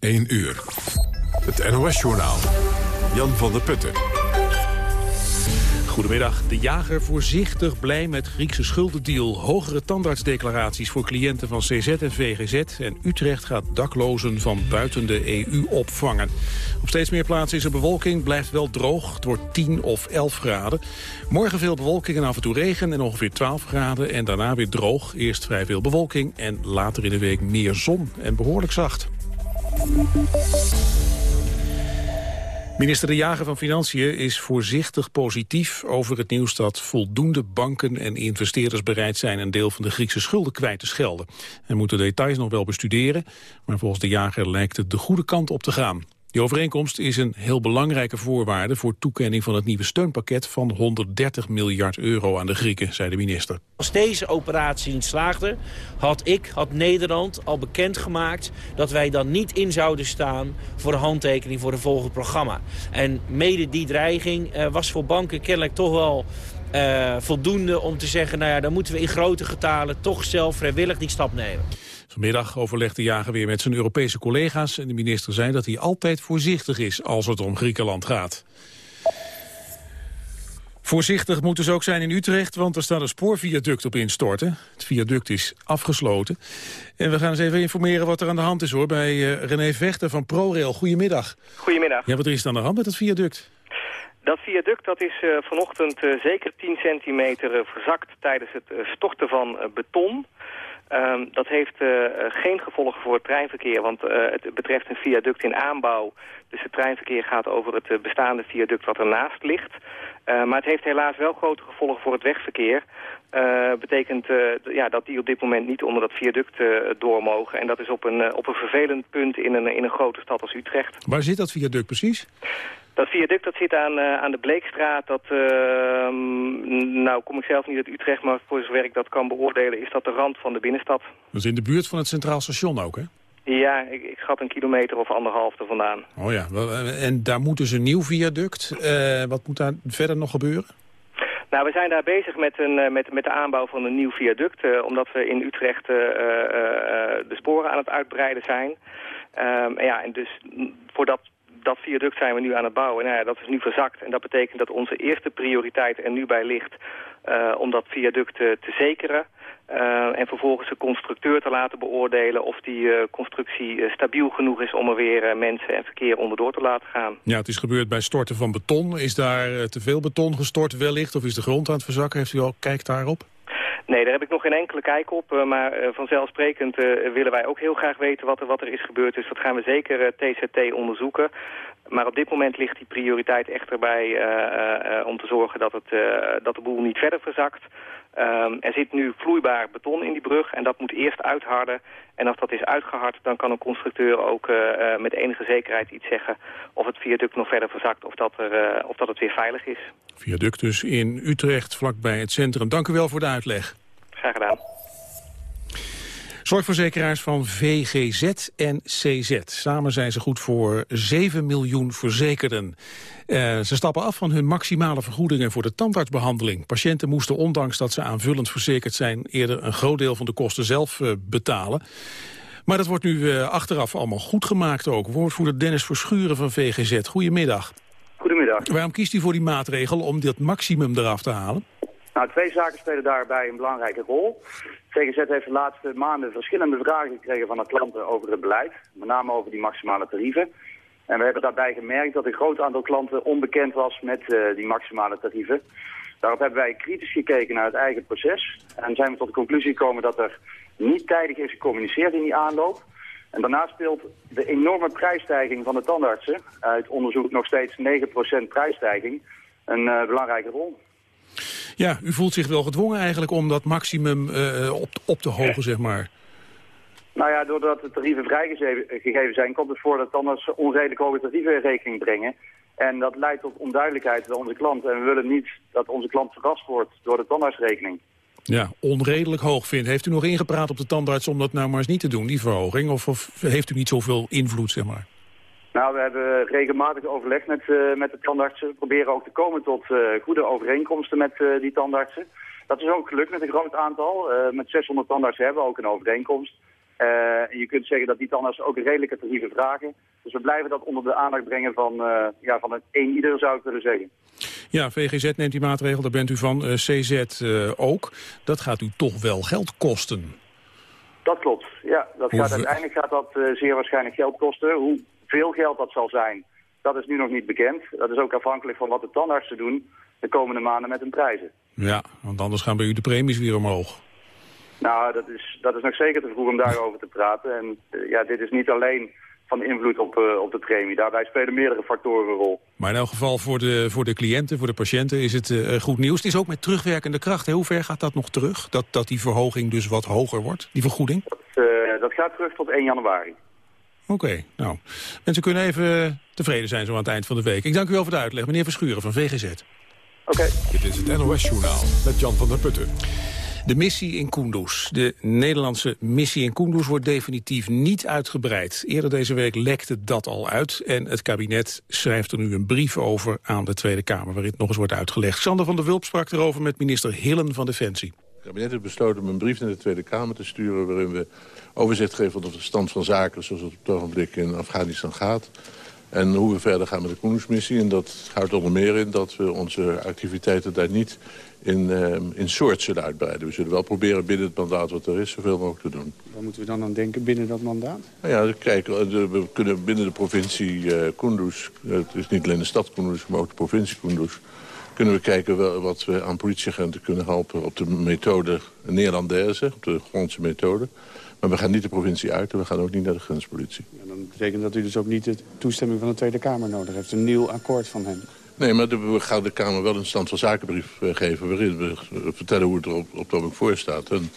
1 uur. Het NOS-journaal. Jan van der Putten. Goedemiddag. De jager voorzichtig blij met Griekse schuldendeal. Hogere tandartsdeclaraties voor cliënten van CZ en VGZ. En Utrecht gaat daklozen van buiten de EU opvangen. Op steeds meer plaatsen is er bewolking, blijft wel droog. Het wordt 10 of 11 graden. Morgen veel bewolking en af en toe regen en ongeveer 12 graden. En daarna weer droog. Eerst vrij veel bewolking en later in de week meer zon en behoorlijk zacht. Minister De Jager van Financiën is voorzichtig positief over het nieuws dat voldoende banken en investeerders bereid zijn een deel van de Griekse schulden kwijt te schelden. Hij moet de details nog wel bestuderen, maar volgens De Jager lijkt het de goede kant op te gaan. Die overeenkomst is een heel belangrijke voorwaarde voor toekenning van het nieuwe steunpakket van 130 miljard euro aan de Grieken, zei de minister. Als deze operatie niet slaagde, had ik, had Nederland al bekendgemaakt dat wij dan niet in zouden staan voor de handtekening voor het volgende programma. En mede die dreiging uh, was voor banken kennelijk toch wel uh, voldoende om te zeggen, nou ja, dan moeten we in grote getalen toch zelf vrijwillig die stap nemen. Vanmiddag overlegt de jager weer met zijn Europese collega's... en de minister zei dat hij altijd voorzichtig is als het om Griekenland gaat. Voorzichtig moeten ze ook zijn in Utrecht, want er staat een spoorviaduct op instorten. Het viaduct is afgesloten. En we gaan eens even informeren wat er aan de hand is hoor, bij uh, René Vechter van ProRail. Goedemiddag. Goedemiddag. Ja, wat is er aan de hand met het viaduct? Dat viaduct dat is uh, vanochtend uh, zeker 10 centimeter verzakt tijdens het storten van beton... Um, dat heeft uh, geen gevolgen voor het treinverkeer, want uh, het betreft een viaduct in aanbouw. Dus het treinverkeer gaat over het uh, bestaande viaduct wat ernaast ligt. maar het heeft helaas wel grote gevolgen voor het wegverkeer. betekent ja, dat die op dit moment niet onder dat viaduct door mogen. En dat is op een, op een vervelend punt in een, in een grote stad als Utrecht. Waar zit dat viaduct precies? Dat viaduct dat zit aan, uh, aan de Bleekstraat. Dat, uh, nou kom ik zelf niet uit Utrecht, maar voor zover ik dat kan beoordelen... is dat de rand van de binnenstad. Dat is in de buurt van het Centraal Station ook, hè? Ja, ik, ik schat een kilometer of anderhalf er vandaan. Oh ja, en daar moet dus een nieuw viaduct. Uh, wat moet daar verder nog gebeuren? Nou, we zijn daar bezig met, een, met, met de aanbouw van een nieuw viaduct. omdat we in Utrecht de sporen aan het uitbreiden zijn. Um, ja, en dus voor dat dat viaduct zijn we nu aan het bouwen. Nou ja, dat is nu verzakt en dat betekent dat onze eerste prioriteit er nu bij ligt... Uh, om dat viaduct te, te zekeren. Uh, en vervolgens de constructeur te laten beoordelen of die constructie stabiel genoeg is om er weer mensen en verkeer onderdoor te laten gaan. Ja, het is gebeurd bij storten van beton. Is daar te veel beton gestort wellicht of is de grond aan het verzakken? Heeft u al kijk daarop? Nee, daar heb ik nog geen enkele kijk op. Uh, maar uh, vanzelfsprekend uh, willen wij ook heel graag weten wat er, wat er is gebeurd. Dus dat gaan we zeker TZT onderzoeken. Maar op dit moment ligt die prioriteit echt erbij om te zorgen dat, het, dat de boel niet verder verzakt. Um, er zit nu vloeibaar beton in die brug en dat moet eerst uitharden. En als dat is uitgehard, dan kan een constructeur ook uh, uh, met enige zekerheid iets zeggen... of het viaduct nog verder verzakt of dat, er, uh, of dat het weer veilig is. Viaduct dus in Utrecht, vlakbij het centrum. Dank u wel voor de uitleg. Graag gedaan. Zorgverzekeraars van VGZ en CZ. Samen zijn ze goed voor 7 miljoen verzekerden. Uh, ze stappen af van hun maximale vergoedingen voor de tandartsbehandeling. Patiënten moesten, ondanks dat ze aanvullend verzekerd zijn... eerder een groot deel van de kosten zelf uh, betalen. Maar dat wordt nu uh, achteraf allemaal goed gemaakt ook. Woordvoerder Dennis Verschuren van VGZ. Goedemiddag. Goedemiddag. Waarom kiest u voor die maatregel om dit maximum eraf te halen? Nou, twee zaken spelen daarbij een belangrijke rol. VGZ heeft de laatste maanden verschillende vragen gekregen van de klanten over het beleid. Met name over die maximale tarieven. En we hebben daarbij gemerkt dat een groot aantal klanten onbekend was met uh, die maximale tarieven. Daarop hebben wij kritisch gekeken naar het eigen proces. En zijn we tot de conclusie gekomen dat er niet tijdig is gecommuniceerd in die aanloop. En daarnaast speelt de enorme prijsstijging van de tandartsen, uit onderzoek nog steeds 9% prijsstijging, een uh, belangrijke rol. Ja, u voelt zich wel gedwongen eigenlijk om dat maximum uh, op, op te hogen, zeg maar. Nou ja, doordat de tarieven vrijgegeven zijn, komt het voor dat anders onredelijk hoge tarieven in rekening brengen. En dat leidt tot onduidelijkheid bij onze klant. En we willen niet dat onze klant verrast wordt door de tandartsrekening. Ja, onredelijk hoog vindt. Heeft u nog ingepraat op de tandarts om dat nou maar eens niet te doen, die verhoging? Of, of heeft u niet zoveel invloed, zeg maar? Nou, we hebben regelmatig overleg met, uh, met de tandartsen. We proberen ook te komen tot uh, goede overeenkomsten met uh, die tandartsen. Dat is ook gelukt met een groot aantal. met 600 tandartsen hebben we ook een overeenkomst. en je kunt zeggen dat die tandarts ook redelijke tarieven vragen. Dus we blijven dat onder de aandacht brengen van, ja, van het één ieder, zou ik willen zeggen. Ja, VGZ neemt die maatregel, daar bent u van. CZ ook. Dat gaat u toch wel geld kosten? Dat klopt, ja. Dat gaat, uiteindelijk gaat dat zeer waarschijnlijk geld kosten. Hoeveel geld dat zal zijn, dat is nu nog niet bekend. Dat is ook afhankelijk van wat de tandartsen doen de komende maanden met hun prijzen. Ja, want anders gaan bij u de premies weer omhoog. Nou, dat is, dat is nog zeker te vroeg om daarover te praten. En uh, ja, dit is niet alleen van invloed op, uh, op de premie. Daarbij spelen meerdere factoren een rol. Maar in elk geval voor de, voor de cliënten, voor de patiënten is het uh, goed nieuws. Het is ook met terugwerkende kracht. Hè? Hoe ver gaat dat nog terug? Dat, dat die verhoging dus wat hoger wordt, die vergoeding? Dat, dat gaat terug tot 1 januari. Oké, okay, nou. Mensen kunnen even tevreden zijn zo aan het eind van de week. Ik dank u wel voor de uitleg. Meneer Verschuren van VGZ. Oké. Dit is het NOS-journaal met Jan van der Putten. De missie in Kunduz. De Nederlandse missie in Kunduz wordt definitief niet uitgebreid. Eerder deze week lekte dat al uit. En het kabinet schrijft er nu een brief over aan de Tweede Kamer... waarin het nog eens wordt uitgelegd. Sander van der Wulp sprak erover met minister Hillen van Defensie. Het kabinet heeft besloten om een brief naar de Tweede Kamer te sturen... waarin we overzicht geven van de stand van zaken... zoals het op het ogenblik in Afghanistan gaat... En hoe we verder gaan met de Koenungsmissie. En dat houdt onder meer in dat we onze activiteiten daar niet in, uh, in soort zullen uitbreiden. We zullen wel proberen binnen het mandaat wat er is zoveel mogelijk te doen. Waar moeten we dan aan denken binnen dat mandaat? Nou ja, kijk, we kunnen binnen de provincie uh, Kunduz... het is niet alleen de stad Kunduz, maar ook de provincie Kunduz... kunnen we kijken wat we aan politieagenten kunnen helpen op de methode Nederlandse, op de grondse methode... Maar we gaan niet de provincie uit en we gaan ook niet naar de grenspolitie. Ja, dan betekent dat u dus ook niet de toestemming van de Tweede Kamer nodig heeft. Een nieuw akkoord van hen. Nee, maar we gaan de Kamer wel een stand van zakenbrief eh, geven... waarin we vertellen hoe het er op, op het voor staat. En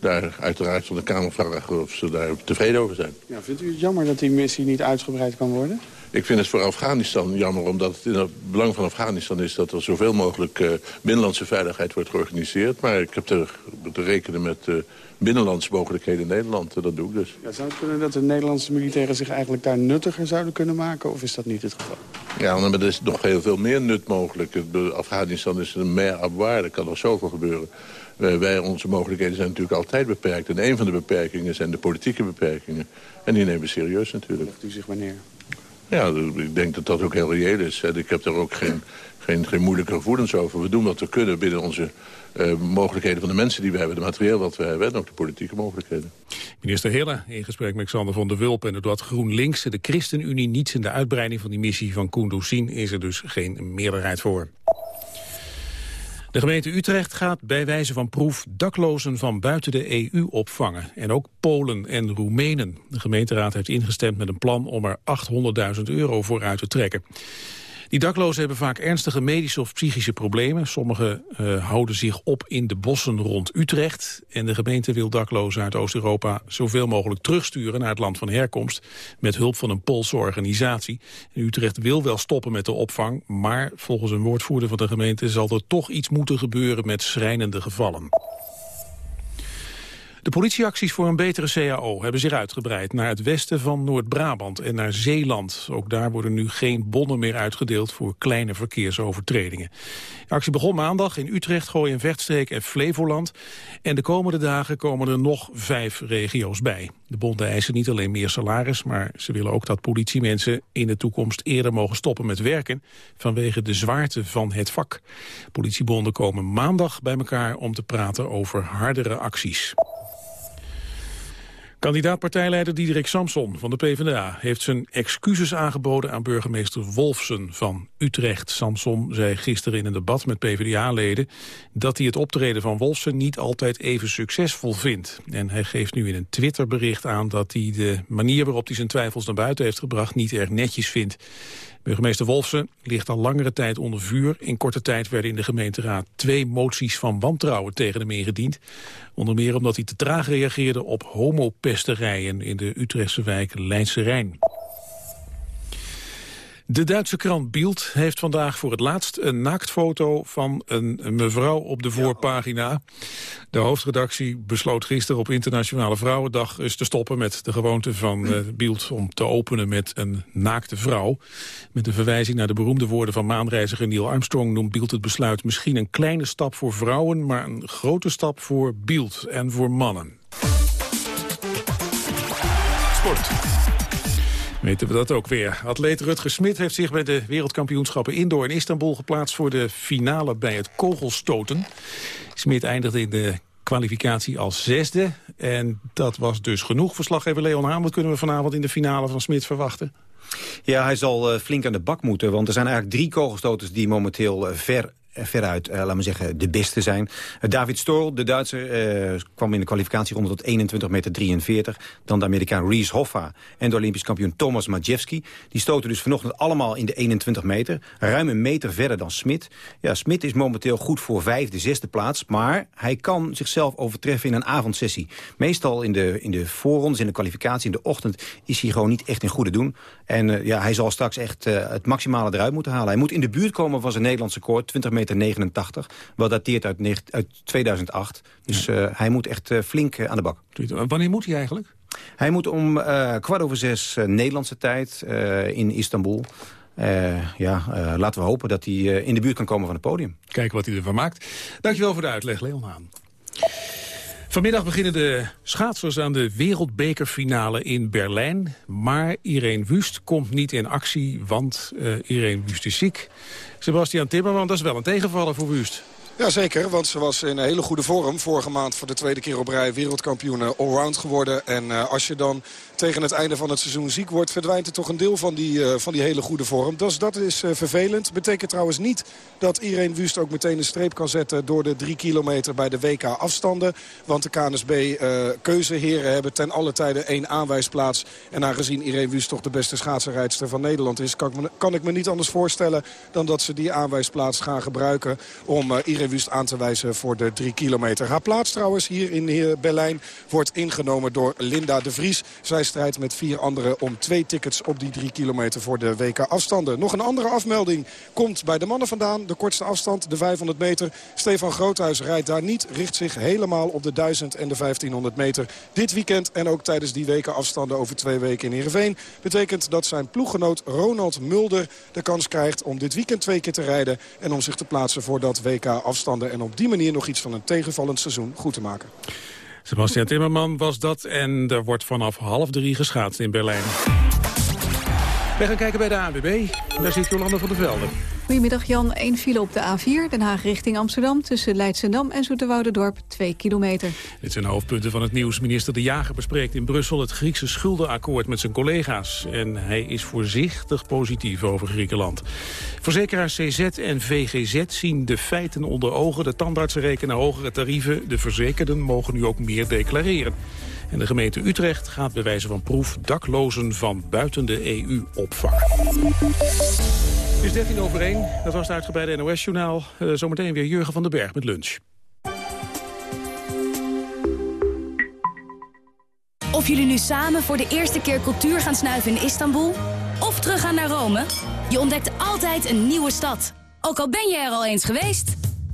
daar uiteraard van de Kamer vragen of ze daar tevreden over zijn. Ja, vindt u het jammer dat die missie niet uitgebreid kan worden? Ik vind het voor Afghanistan jammer, omdat het in het belang van Afghanistan is... dat er zoveel mogelijk uh, binnenlandse veiligheid wordt georganiseerd. Maar ik heb te, te rekenen met uh, binnenlandse mogelijkheden in Nederland. Uh, dat doe ik dus. Ja, zou het kunnen dat de Nederlandse militairen zich eigenlijk daar nuttiger zouden kunnen maken? Of is dat niet het geval? Ja, maar er is nog heel veel meer nut mogelijk. Afghanistan is een mer abwaar, er kan nog zoveel gebeuren. Wij, wij, onze mogelijkheden zijn natuurlijk altijd beperkt. En een van de beperkingen zijn de politieke beperkingen. En die nemen we serieus natuurlijk. Legt u zich wanneer? Ja, ik denk dat dat ook heel reëel is. Ik heb daar ook geen, geen, geen moeilijke gevoelens over. We doen wat we kunnen binnen onze uh, mogelijkheden van de mensen die we hebben. De materieel wat we hebben en ook de politieke mogelijkheden. Minister Hille in gesprek met Xander van der Wulp en doordat GroenLinks de ChristenUnie niets in de uitbreiding van die missie van Kunduz zien, is er dus geen meerderheid voor. De gemeente Utrecht gaat bij wijze van proef daklozen van buiten de EU opvangen. En ook Polen en Roemenen. De gemeenteraad heeft ingestemd met een plan om er 800.000 euro voor uit te trekken. Die daklozen hebben vaak ernstige medische of psychische problemen. Sommigen uh, houden zich op in de bossen rond Utrecht. En de gemeente wil daklozen uit Oost-Europa zoveel mogelijk terugsturen naar het land van herkomst. Met hulp van een Poolse organisatie. Utrecht wil wel stoppen met de opvang. Maar volgens een woordvoerder van de gemeente zal er toch iets moeten gebeuren met schrijnende gevallen. De politieacties voor een betere CAO hebben zich uitgebreid naar het westen van Noord-Brabant en naar Zeeland. Ook daar worden nu geen bonnen meer uitgedeeld voor kleine verkeersovertredingen. De actie begon maandag in Utrecht, Gooi en Vechtstreek en Flevoland. En de komende dagen komen er nog vijf regio's bij. De bonden eisen niet alleen meer salaris, maar ze willen ook dat politiemensen in de toekomst eerder mogen stoppen met werken vanwege de zwaarte van het vak. Politiebonden komen maandag bij elkaar om te praten over hardere acties. Kandidaat-partijleider Diederik Samson van de PvdA heeft zijn excuses aangeboden aan burgemeester Wolfsen van Utrecht. Samson zei gisteren in een debat met PvdA-leden dat hij het optreden van Wolfsen niet altijd even succesvol vindt. En hij geeft nu in een Twitterbericht aan dat hij de manier waarop hij zijn twijfels naar buiten heeft gebracht niet erg netjes vindt. Burgemeester Wolfsen ligt al langere tijd onder vuur. In korte tijd werden in de gemeenteraad twee moties van wantrouwen tegen hem ingediend. Onder meer omdat hij te traag reageerde op homopesterijen in de Utrechtse wijk Leidse Rijn. De Duitse krant Bild heeft vandaag voor het laatst een naaktfoto van een mevrouw op de voorpagina. De hoofdredactie besloot gisteren op Internationale Vrouwendag eens te stoppen met de gewoonte van uh, Bild om te openen met een naakte vrouw. Met een verwijzing naar de beroemde woorden van maanreiziger Neil Armstrong noemt Bild het besluit misschien een kleine stap voor vrouwen, maar een grote stap voor Bild en voor mannen. Sport. Weten we dat ook weer. Atleet Rutger Smit heeft zich bij de wereldkampioenschappen indoor in Istanbul geplaatst voor de finale bij het kogelstoten. Smit eindigde in de kwalificatie als zesde. En dat was dus genoeg. Verslaggever Leon Haan, wat kunnen we vanavond in de finale van Smit verwachten? Ja, hij zal uh, flink aan de bak moeten, want er zijn eigenlijk drie kogelstoters die momenteel uh, ver veruit, uh, laten we zeggen, de beste zijn. Uh, David Storl, de Duitser, kwam in de kwalificatieronde tot 21 meter 43. Dan de Amerikaan Reese Hoffa en de Olympisch kampioen Thomas Majewski. Die stoten dus vanochtend allemaal in de 21 meter. Ruim een meter verder dan Smit. Ja, Smit is momenteel goed voor vijfde, zesde plaats. Maar hij kan zichzelf overtreffen in een avondsessie. Meestal in de, in de voorrondes, in de kwalificatie, in de ochtend... is hij gewoon niet echt in goede doen. En ja, hij zal straks echt het maximale eruit moeten halen. Hij moet in de buurt komen van zijn Nederlandse koord, 20 meter 89. Wat dateert uit, uit 2008. Dus ja. uh, hij moet echt uh, flink uh, aan de bak. Wanneer moet hij eigenlijk? Hij moet om kwart over zes Nederlandse tijd in Istanbul. ja, laten we hopen dat hij in de buurt kan komen van het podium. Kijken wat hij ervan maakt. Dankjewel voor de uitleg, Leon Haan. Vanmiddag beginnen de schaatsers aan de wereldbekerfinale in Berlijn. Maar Irene Wust komt niet in actie, want uh, Irene Wust is ziek. Sebastian Timmerman, dat is wel een tegenvaller voor Wust. Jazeker, want ze was in een hele goede vorm. Vorige maand voor de tweede keer op rij wereldkampioen allround geworden. En uh, als je dan tegen het einde van het seizoen ziek wordt... verdwijnt er toch een deel van die, uh, van die hele goede vorm. Dus dat is uh, vervelend. Betekent trouwens niet dat Irene Wust ook meteen een streep kan zetten... door de drie kilometer bij de WK afstanden. Want de KNSB uh, keuzeheren hebben ten alle tijde één aanwijsplaats. En aangezien Irene Wust toch de beste schaatsenrijdster van Nederland is... Kan ik, me, kan ik me niet anders voorstellen dan dat ze die aanwijsplaats gaan gebruiken... om Irene Aan te wijzen voor de drie kilometer. Haar plaats trouwens hier in Berlijn wordt ingenomen door Linda de Vries. Zij strijdt met vier anderen om twee tickets op die drie kilometer voor de WK afstanden. Nog een andere afmelding komt bij de mannen vandaan. De kortste afstand, de 500 meter. Stefan Groothuis rijdt daar niet. Richt zich helemaal op de 1000 en de 1500 meter. Dit weekend en ook tijdens die weken afstanden over twee weken in Heerenveen. Betekent dat zijn ploeggenoot Ronald Mulder de kans krijgt om dit weekend twee keer te rijden. En om zich te plaatsen voor dat WK afstanden. En op die manier nog iets van een tegenvallend seizoen goed te maken. Sebastian Timmerman was dat en er wordt vanaf half drie geschaatst in Berlijn. We gaan kijken bij de ANWB. Daar zit Jolanda van der Velde. Goedemiddag Jan. Eén file op de A4, Den Haag richting Amsterdam... tussen Leidsendam en Zoeterwoudendorp, 2 kilometer. Dit zijn de hoofdpunten van het nieuws. Minister De Jager bespreekt in Brussel het Griekse schuldenakkoord met zijn collega's. En hij is voorzichtig positief over Griekenland. Verzekeraars CZ en VGZ zien de feiten onder ogen. De tandartsen rekenen hogere tarieven. De verzekerden mogen nu ook meer declareren. En de gemeente Utrecht gaat bij wijze van proef daklozen van buiten de EU opvangen. Het is 13 over 1. Dat was het uitgebreide NOS-journaal. Uh, zometeen weer Jurgen van den Berg met lunch. Of jullie nu samen voor de eerste keer cultuur gaan snuiven in Istanbul... of teruggaan naar Rome, je ontdekt altijd een nieuwe stad. Ook al ben je er al eens geweest...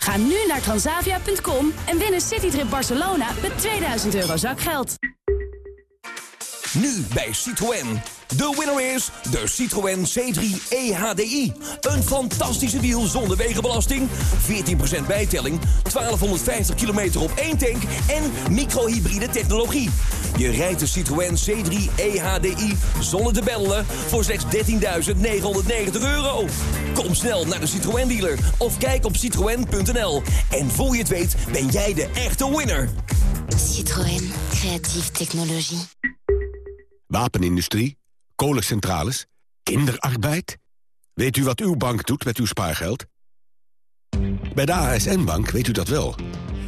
Ga nu naar transavia.com en win een citytrip Barcelona met 2000 euro zakgeld. Nu bij Citroën. De winner is de Citroën C3 EHDI. Een fantastische deal zonder wegenbelasting, 14% bijtelling, 1250 kilometer op één tank en microhybride technologie. Je rijdt de Citroën C3 EHDI zonder te bellen voor slechts 13.990 euro. Kom snel naar de Citroën dealer of kijk op citroën.nl. En voor je het weet ben jij de echte winner. Citroën, creatieve technologie. Wapenindustrie, kolencentrales, kinderarbeid. Weet u wat uw bank doet met uw spaargeld? Bij de ASN-bank weet u dat wel.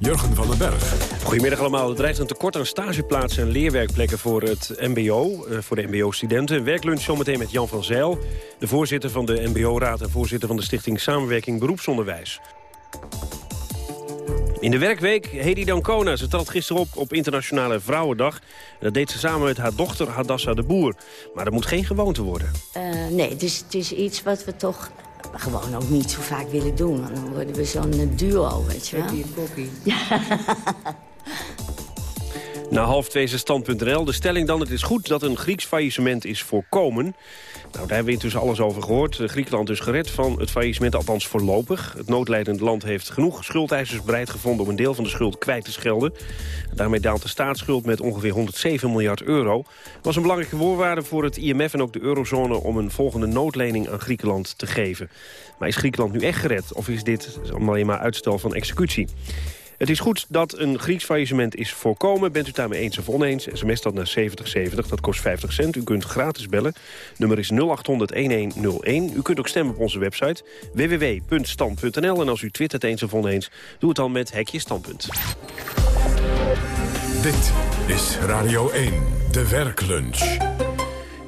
Jurgen van den Berg. Goedemiddag allemaal. Er dreigt een tekort aan stageplaatsen en leerwerkplekken voor het mbo, eh, voor de mbo-studenten. Werklunch zometeen met Jan van Zijl, de voorzitter van de mbo-raad... en voorzitter van de stichting Samenwerking Beroepsonderwijs. In de werkweek Hedy Dancona. Ze trad gisteren op op Internationale Vrouwendag. En dat deed ze samen met haar dochter Hadassa de Boer. Maar dat moet geen gewoonte worden. Uh, nee, het is, het is iets wat we toch gewoon ook niet zo vaak willen doen. Want dan worden we zo'n duo, weet je wel. Kokkie, Ja. Na half twee is stand.nl. De stelling dan, het is goed dat een Grieks faillissement is voorkomen. Nou, daar hebben we intussen alles over gehoord. Griekenland is gered van het faillissement, althans voorlopig. Het noodlijdende land heeft genoeg schuldeisers bereid gevonden... om een deel van de schuld kwijt te schelden. Daarmee daalt de staatsschuld met ongeveer 107 miljard euro. Dat was een belangrijke voorwaarde voor het IMF en ook de eurozone... om een volgende noodlening aan Griekenland te geven. Maar is Griekenland nu echt gered? Of is dit alleen maar uitstel van executie? Het is goed dat een Grieks faillissement is voorkomen. Bent u daarmee eens of oneens? SMS dat naar 7070, dat kost 50 cent. U kunt gratis bellen. Nummer is 0800-1101. U kunt ook stemmen op onze website www.stand.nl. En als u twittert eens of oneens, doe het dan met Hekje Standpunt. Dit is Radio 1, de werklunch.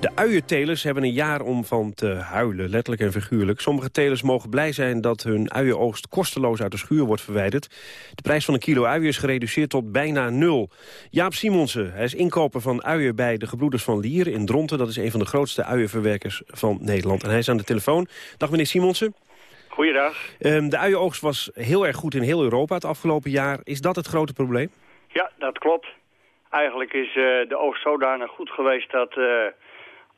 De uientelers hebben een jaar om van te huilen, letterlijk en figuurlijk. Sommige telers mogen blij zijn dat hun uienoogst kosteloos uit de schuur wordt verwijderd. De prijs van een kilo uien is gereduceerd tot bijna nul. Jaap Simonsen, hij is inkoper van uien bij de Gebroeders van Lier in Dronten. Dat is een van de grootste uienverwerkers van Nederland. En hij is aan de telefoon. Dag meneer Simonsen. Goeiedag. Um, de uienoogst was heel erg goed in heel Europa het afgelopen jaar. Is dat het grote probleem? Ja, dat klopt. Eigenlijk is uh, de oogst zodanig goed geweest dat... Uh,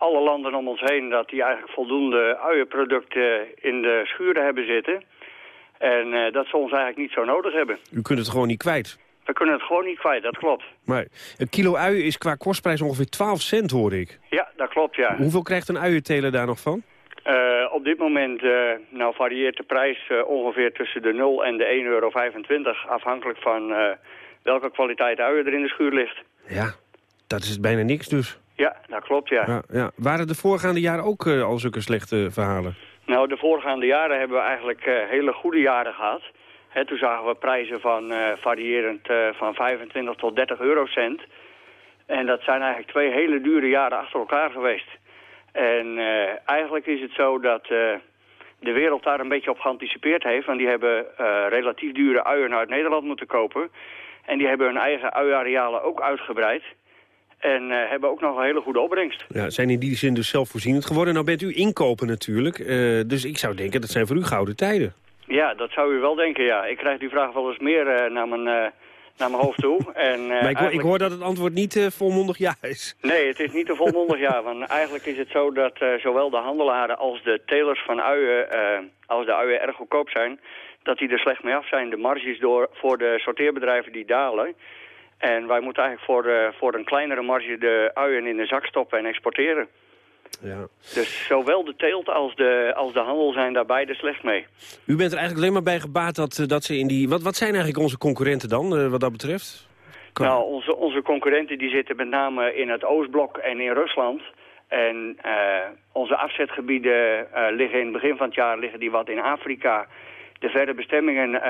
alle landen om ons heen dat die eigenlijk voldoende uienproducten in de schuren hebben zitten. En uh, dat ze ons eigenlijk niet zo nodig hebben. U kunt het gewoon niet kwijt? We kunnen het gewoon niet kwijt, dat klopt. Maar een kilo ui is qua kostprijs ongeveer 12 cent, hoor ik. Ja, dat klopt, ja. Hoeveel krijgt een uienteler daar nog van? Uh, op dit moment uh, nou varieert de prijs ongeveer tussen de 0 en de 1,25 euro, afhankelijk van welke kwaliteit uien er in de schuur ligt. Ja, dat is bijna niks dus. Ja, dat klopt, ja. ja, ja. Waren de voorgaande jaren ook uh, al zulke slechte verhalen? Nou, de voorgaande jaren hebben we eigenlijk uh, hele goede jaren gehad. He, toen zagen we prijzen van uh, variërend van 25 tot 30 eurocent. En dat zijn eigenlijk twee hele dure jaren achter elkaar geweest. En eigenlijk is het zo dat de wereld daar een beetje op geanticipeerd heeft. Want die hebben relatief dure uien uit Nederland moeten kopen. En die hebben hun eigen uiarealen ook uitgebreid. En uh, hebben ook nog een hele goede opbrengst. Ja, zijn in die zin dus zelfvoorzienend geworden. Nou bent u inkopen natuurlijk. Uh, dus ik zou denken, dat zijn voor u gouden tijden. Ja, dat zou u wel denken, ja. Ik krijg die vraag wel eens meer uh, naar, mijn, naar mijn hoofd toe. En, maar ik hoor, ik hoor, dat het antwoord niet volmondig ja is. Nee, het is niet een volmondig ja. Want eigenlijk is het zo dat zowel de handelaren als de telers van uien... als de uien erg goedkoop zijn, dat die er slecht mee af zijn. De marges door, voor de sorteerbedrijven die dalen... En wij moeten eigenlijk voor, uh, voor een kleinere marge de uien in de zak stoppen en exporteren. Ja. Dus zowel de teelt als de, als de handel zijn daar beide slecht mee. U bent er eigenlijk alleen maar bij gebaat dat, eh, dat ze in die... Wat, wat zijn eigenlijk onze concurrenten dan, uh, wat dat betreft? Kom. Nou, onze, onze concurrenten die zitten met name in het Oostblok en in Rusland. En uh, onze afzetgebieden liggen in het begin van het jaar liggen die wat in Afrika. De verre bestemmingen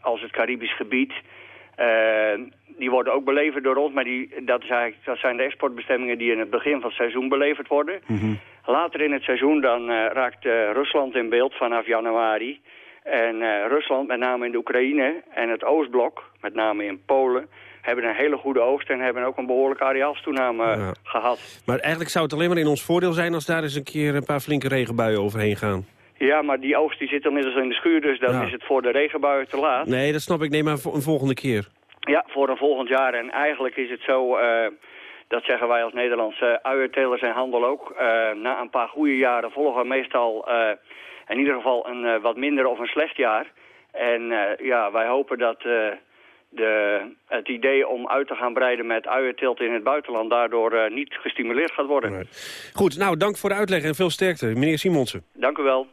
als het Caribisch gebied... Uh, die worden ook beleverd door ons, maar die, dat, is eigenlijk, dat zijn de exportbestemmingen die in het begin van het seizoen beleverd worden. Mm -hmm. Later in het seizoen dan uh, raakt uh, Rusland in beeld vanaf januari. En uh, Rusland, met name in de Oekraïne en het Oostblok, met name in Polen, hebben een hele goede oogst en hebben ook een behoorlijke areaalstoename ja. gehad. Maar eigenlijk zou het alleen maar in ons voordeel zijn als daar eens een keer een paar flinke regenbuien overheen gaan. Ja, maar die oogst die zit inmiddels in de schuur, dus dan ja. is het voor de regenbuien te laat. Nee, dat snap ik. Nee, maar een volgende keer. Ja, voor een volgend jaar. En eigenlijk is het zo, uh, dat zeggen wij als Nederlandse uiertelers en handel ook. Uh, na een paar goede jaren volgen meestal uh, in ieder geval een wat minder of een slecht jaar. En ja, wij hopen dat, de, het idee om uit te gaan breiden met uienteelt in het buitenland daardoor eh, niet gestimuleerd gaat worden. Goed, nou, dank voor de uitleg en veel sterkte. Meneer Simonsen. Dank u wel.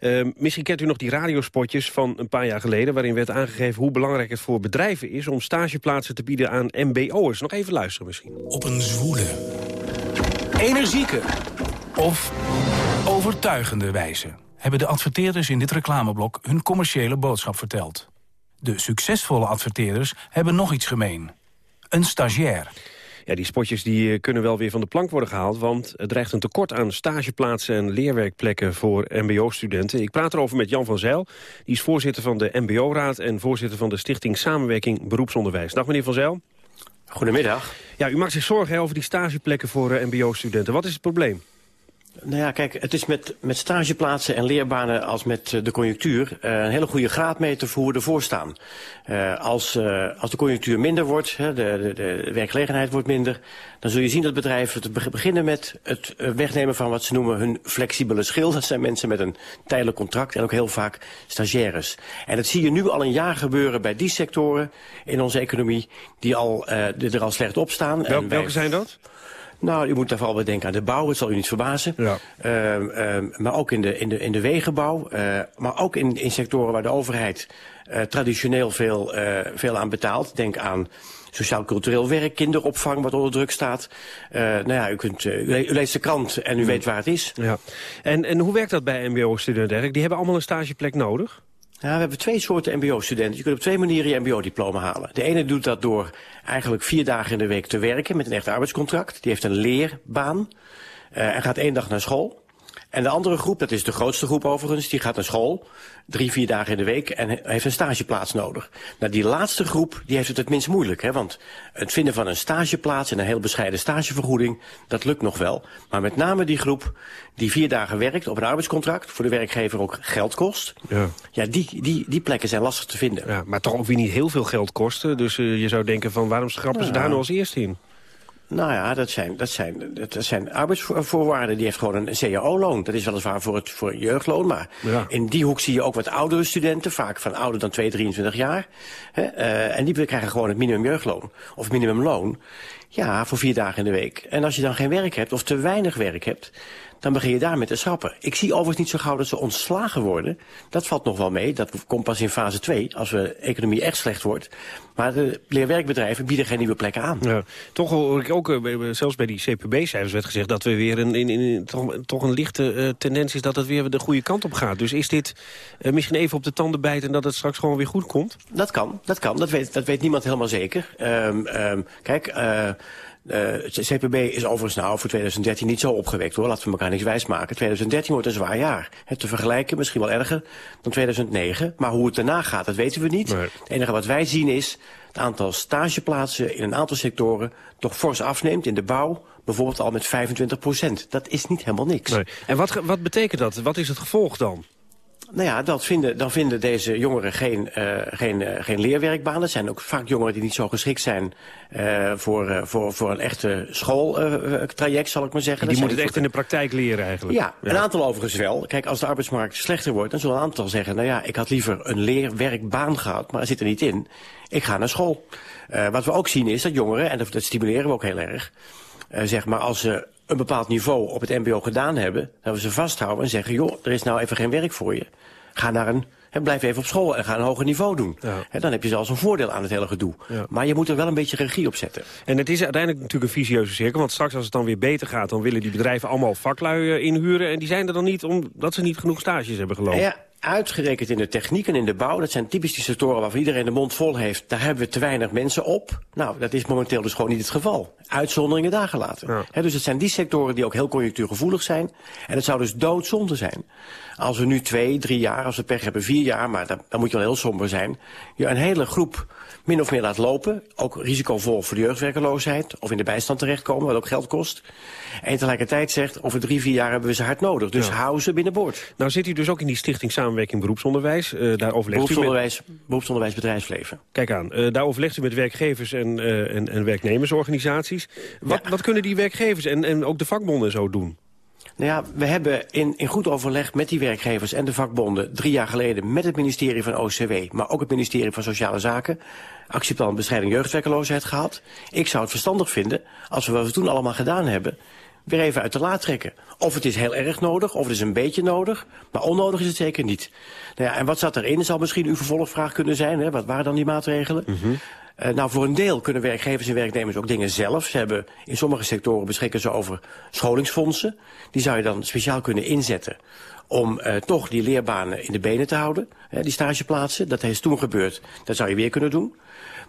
Uh, misschien kent u nog die radiospotjes van een paar jaar geleden... waarin werd aangegeven hoe belangrijk het voor bedrijven is... om stageplaatsen te bieden aan mbo'ers. Nog even luisteren misschien. Op een zwoele, energieke of overtuigende wijze... hebben de adverteerders in dit reclameblok hun commerciële boodschap verteld. De succesvolle adverteerders hebben nog iets gemeen. Een stagiair. Ja, die spotjes die eh, kunnen wel weer van de plank worden gehaald... want het dreigt een tekort aan stageplaatsen en leerwerkplekken voor mbo-studenten. Ik praat erover met Jan van Zijl. Die is voorzitter van de mbo-raad... en voorzitter van de Stichting Samenwerking Beroepsonderwijs. Dag meneer van Zijl. Goedemiddag. Ja, u maakt zich zorgen over die stageplekken voor uh, mbo-studenten. Wat is het probleem? Nou ja, kijk, het is met, met stageplaatsen en leerbanen als met uh, de conjunctuur uh, een hele goede graadmeter voor hoe we ervoor staan. Uh, als, als de conjunctuur minder wordt, hè, de, de, de, werkgelegenheid wordt minder, dan zul je zien dat bedrijven te beginnen met het wegnemen van wat ze noemen hun flexibele schil. Dat zijn mensen met een tijdelijk contract en ook heel vaak stagiaires. En dat zie je nu al een jaar gebeuren bij die sectoren in onze economie die, al, die er al slecht op staan. Wel, en welke zijn dat? Nou, u moet daar vooral bij denken aan de bouw, het zal u niet verbazen. Ja. Uh, uh, maar ook in de, in de, in de wegenbouw, uh, maar ook in, in sectoren waar de overheid traditioneel veel, veel aan betaalt. Denk aan sociaal-cultureel werk, kinderopvang wat onder druk staat. nou ja, u, kunt, u, u, leest de krant en u weet waar het is. Ja. En, en hoe werkt dat bij mbo-studenten? Die hebben allemaal een stageplek nodig? Ja, we hebben twee soorten mbo-studenten. Je kunt op twee manieren je mbo-diploma halen. De ene doet dat door eigenlijk vier dagen in de week te werken met een echt arbeidscontract. Die heeft een leerbaan uh, en gaat één dag naar school. En de andere groep, dat is de grootste groep overigens, die gaat naar school. Drie, vier dagen in de week en heeft een stageplaats nodig. Nou, die laatste groep, die heeft het het minst moeilijk. Hè? Want het vinden van een stageplaats en een heel bescheiden stagevergoeding, dat lukt nog wel. Maar met name die groep die vier dagen werkt op een arbeidscontract, voor de werkgever ook geld kost. Ja, ja die, die, die plekken zijn lastig te vinden. Ja, maar toch ook weer niet heel veel geld kosten. Dus uh, je zou denken van waarom schrappen ja. ze daar nou als eerste in? Nou ja, dat zijn, dat zijn, dat zijn arbeidsvoorwaarden. Die heeft gewoon een cao-loon. Dat is weliswaar voor het voor jeugdloon. Maar ja. in die hoek zie je ook wat oudere studenten. Vaak van ouder dan 2, 23 jaar. Hè, uh, en die krijgen gewoon het minimum jeugdloon. Of minimumloon. Ja, voor vier dagen in de week. En als je dan geen werk hebt of te weinig werk hebt dan begin je daarmee te schrappen. Ik zie overigens niet zo gauw dat ze ontslagen worden. Dat valt nog wel mee. Dat komt pas in fase 2, als de economie echt slecht wordt. Maar de leerwerkbedrijven bieden geen nieuwe plekken aan. Ja, toch hoor ik ook, zelfs bij die CPB-cijfers werd gezegd... dat we weer een, in, in, toch, toch, een lichte uh, tendens is dat het weer de goede kant op gaat. Dus is dit uh, misschien even op de tanden bijten... en dat het straks gewoon weer goed komt? Dat kan, dat kan. Dat weet, dat weet niemand helemaal zeker. Um, um, kijk... Uh, uh, het CPB is overigens nou voor 2013 niet zo opgewekt hoor. Laten we elkaar niks wijsmaken. 2013 wordt een zwaar jaar. Het te vergelijken misschien wel erger dan 2009. Maar hoe het daarna gaat, dat weten we niet. Nee. Het enige wat wij zien is het aantal stageplaatsen in een aantal sectoren toch fors afneemt. In de bouw bijvoorbeeld al met 25 procent. Dat is niet helemaal niks. Nee. En wat, wat betekent dat? Wat is het gevolg dan? Nou ja, dat vinden, dan vinden deze jongeren geen, uh, geen, uh, geen leerwerkbaan. Het zijn ook vaak jongeren die niet zo geschikt zijn uh, voor, voor, voor een echte schooltraject, zal ik maar zeggen. Die moeten het echt in de praktijk leren eigenlijk. Ja, ja, een aantal overigens wel. Kijk, als de arbeidsmarkt slechter wordt, dan zullen een aantal zeggen... nou ja, ik had liever een leerwerkbaan gehad, maar het zit er niet in. Ik ga naar school. wat we ook zien is dat jongeren, en dat, dat stimuleren we ook heel erg... zeg maar, als ze een bepaald niveau op het mbo gedaan hebben... dat we ze vasthouden en zeggen, joh, er is nou even geen werk voor je. Ga naar een, he, blijf even op school en ga een hoger niveau doen. Ja. He, dan heb je zelfs een voordeel aan het hele gedoe. Ja. Maar je moet er wel een beetje regie op zetten. En het is uiteindelijk natuurlijk een visieuze cirkel. Want straks als het dan weer beter gaat... dan willen die bedrijven allemaal vaklui uh, inhuren. En die zijn er dan niet omdat ze niet genoeg stages hebben gelopen. Ja, uitgerekend in de techniek en in de bouw. Dat zijn typisch die sectoren waarvan iedereen de mond vol heeft. Daar hebben we te weinig mensen op. Nou, dat is momenteel dus gewoon niet het geval. Uitzonderingen daar gelaten. Ja. He, dus het zijn die sectoren die ook heel conjunctuurgevoelig zijn. En het zou dus doodzonde zijn. Als we nu twee, drie jaar, als we pech hebben vier jaar... maar dan, dan moet je wel heel somber zijn... je een hele groep min of meer laat lopen. Ook risicovol voor de jeugdwerkeloosheid. Of in de bijstand terechtkomen, wat ook geld kost. En tegelijkertijd zegt, over drie, vier jaar hebben we ze hard nodig. Dus Ja. hou ze binnenboord. Nou zit u dus ook in die stichting Samenwerking Beroepsonderwijs. Uh, daar overlegt u met... Beroepsonderwijs, beroepsonderwijs bedrijfsleven. Kijk aan, uh, daar overlegt u met werkgevers en, uh, en, en werknemersorganisaties. Wat, Ja. wat kunnen die werkgevers en, en ook de vakbonden zo doen? Nou ja, we hebben in, in goed overleg met die werkgevers en de vakbonden... drie jaar geleden met het ministerie van OCW... maar ook het ministerie van Sociale Zaken... actieplan bestrijding jeugdwerkeloosheid gehad. Ik zou het verstandig vinden als we wat we toen allemaal gedaan hebben weer even uit de laad trekken. Of het is heel erg nodig, of het is een beetje nodig. Maar onnodig is het zeker niet. Nou ja, en wat zat erin, zal misschien uw vervolgvraag kunnen zijn. Hè? Wat waren dan die maatregelen? Mm nou, voor een deel kunnen werkgevers en werknemers ook dingen zelf. Ze hebben in sommige sectoren beschikken ze over scholingsfondsen. Die zou je dan speciaal kunnen inzetten om uh, toch die leerbanen in de benen te houden. Die stageplaatsen, dat is toen gebeurd. Dat zou je weer kunnen doen.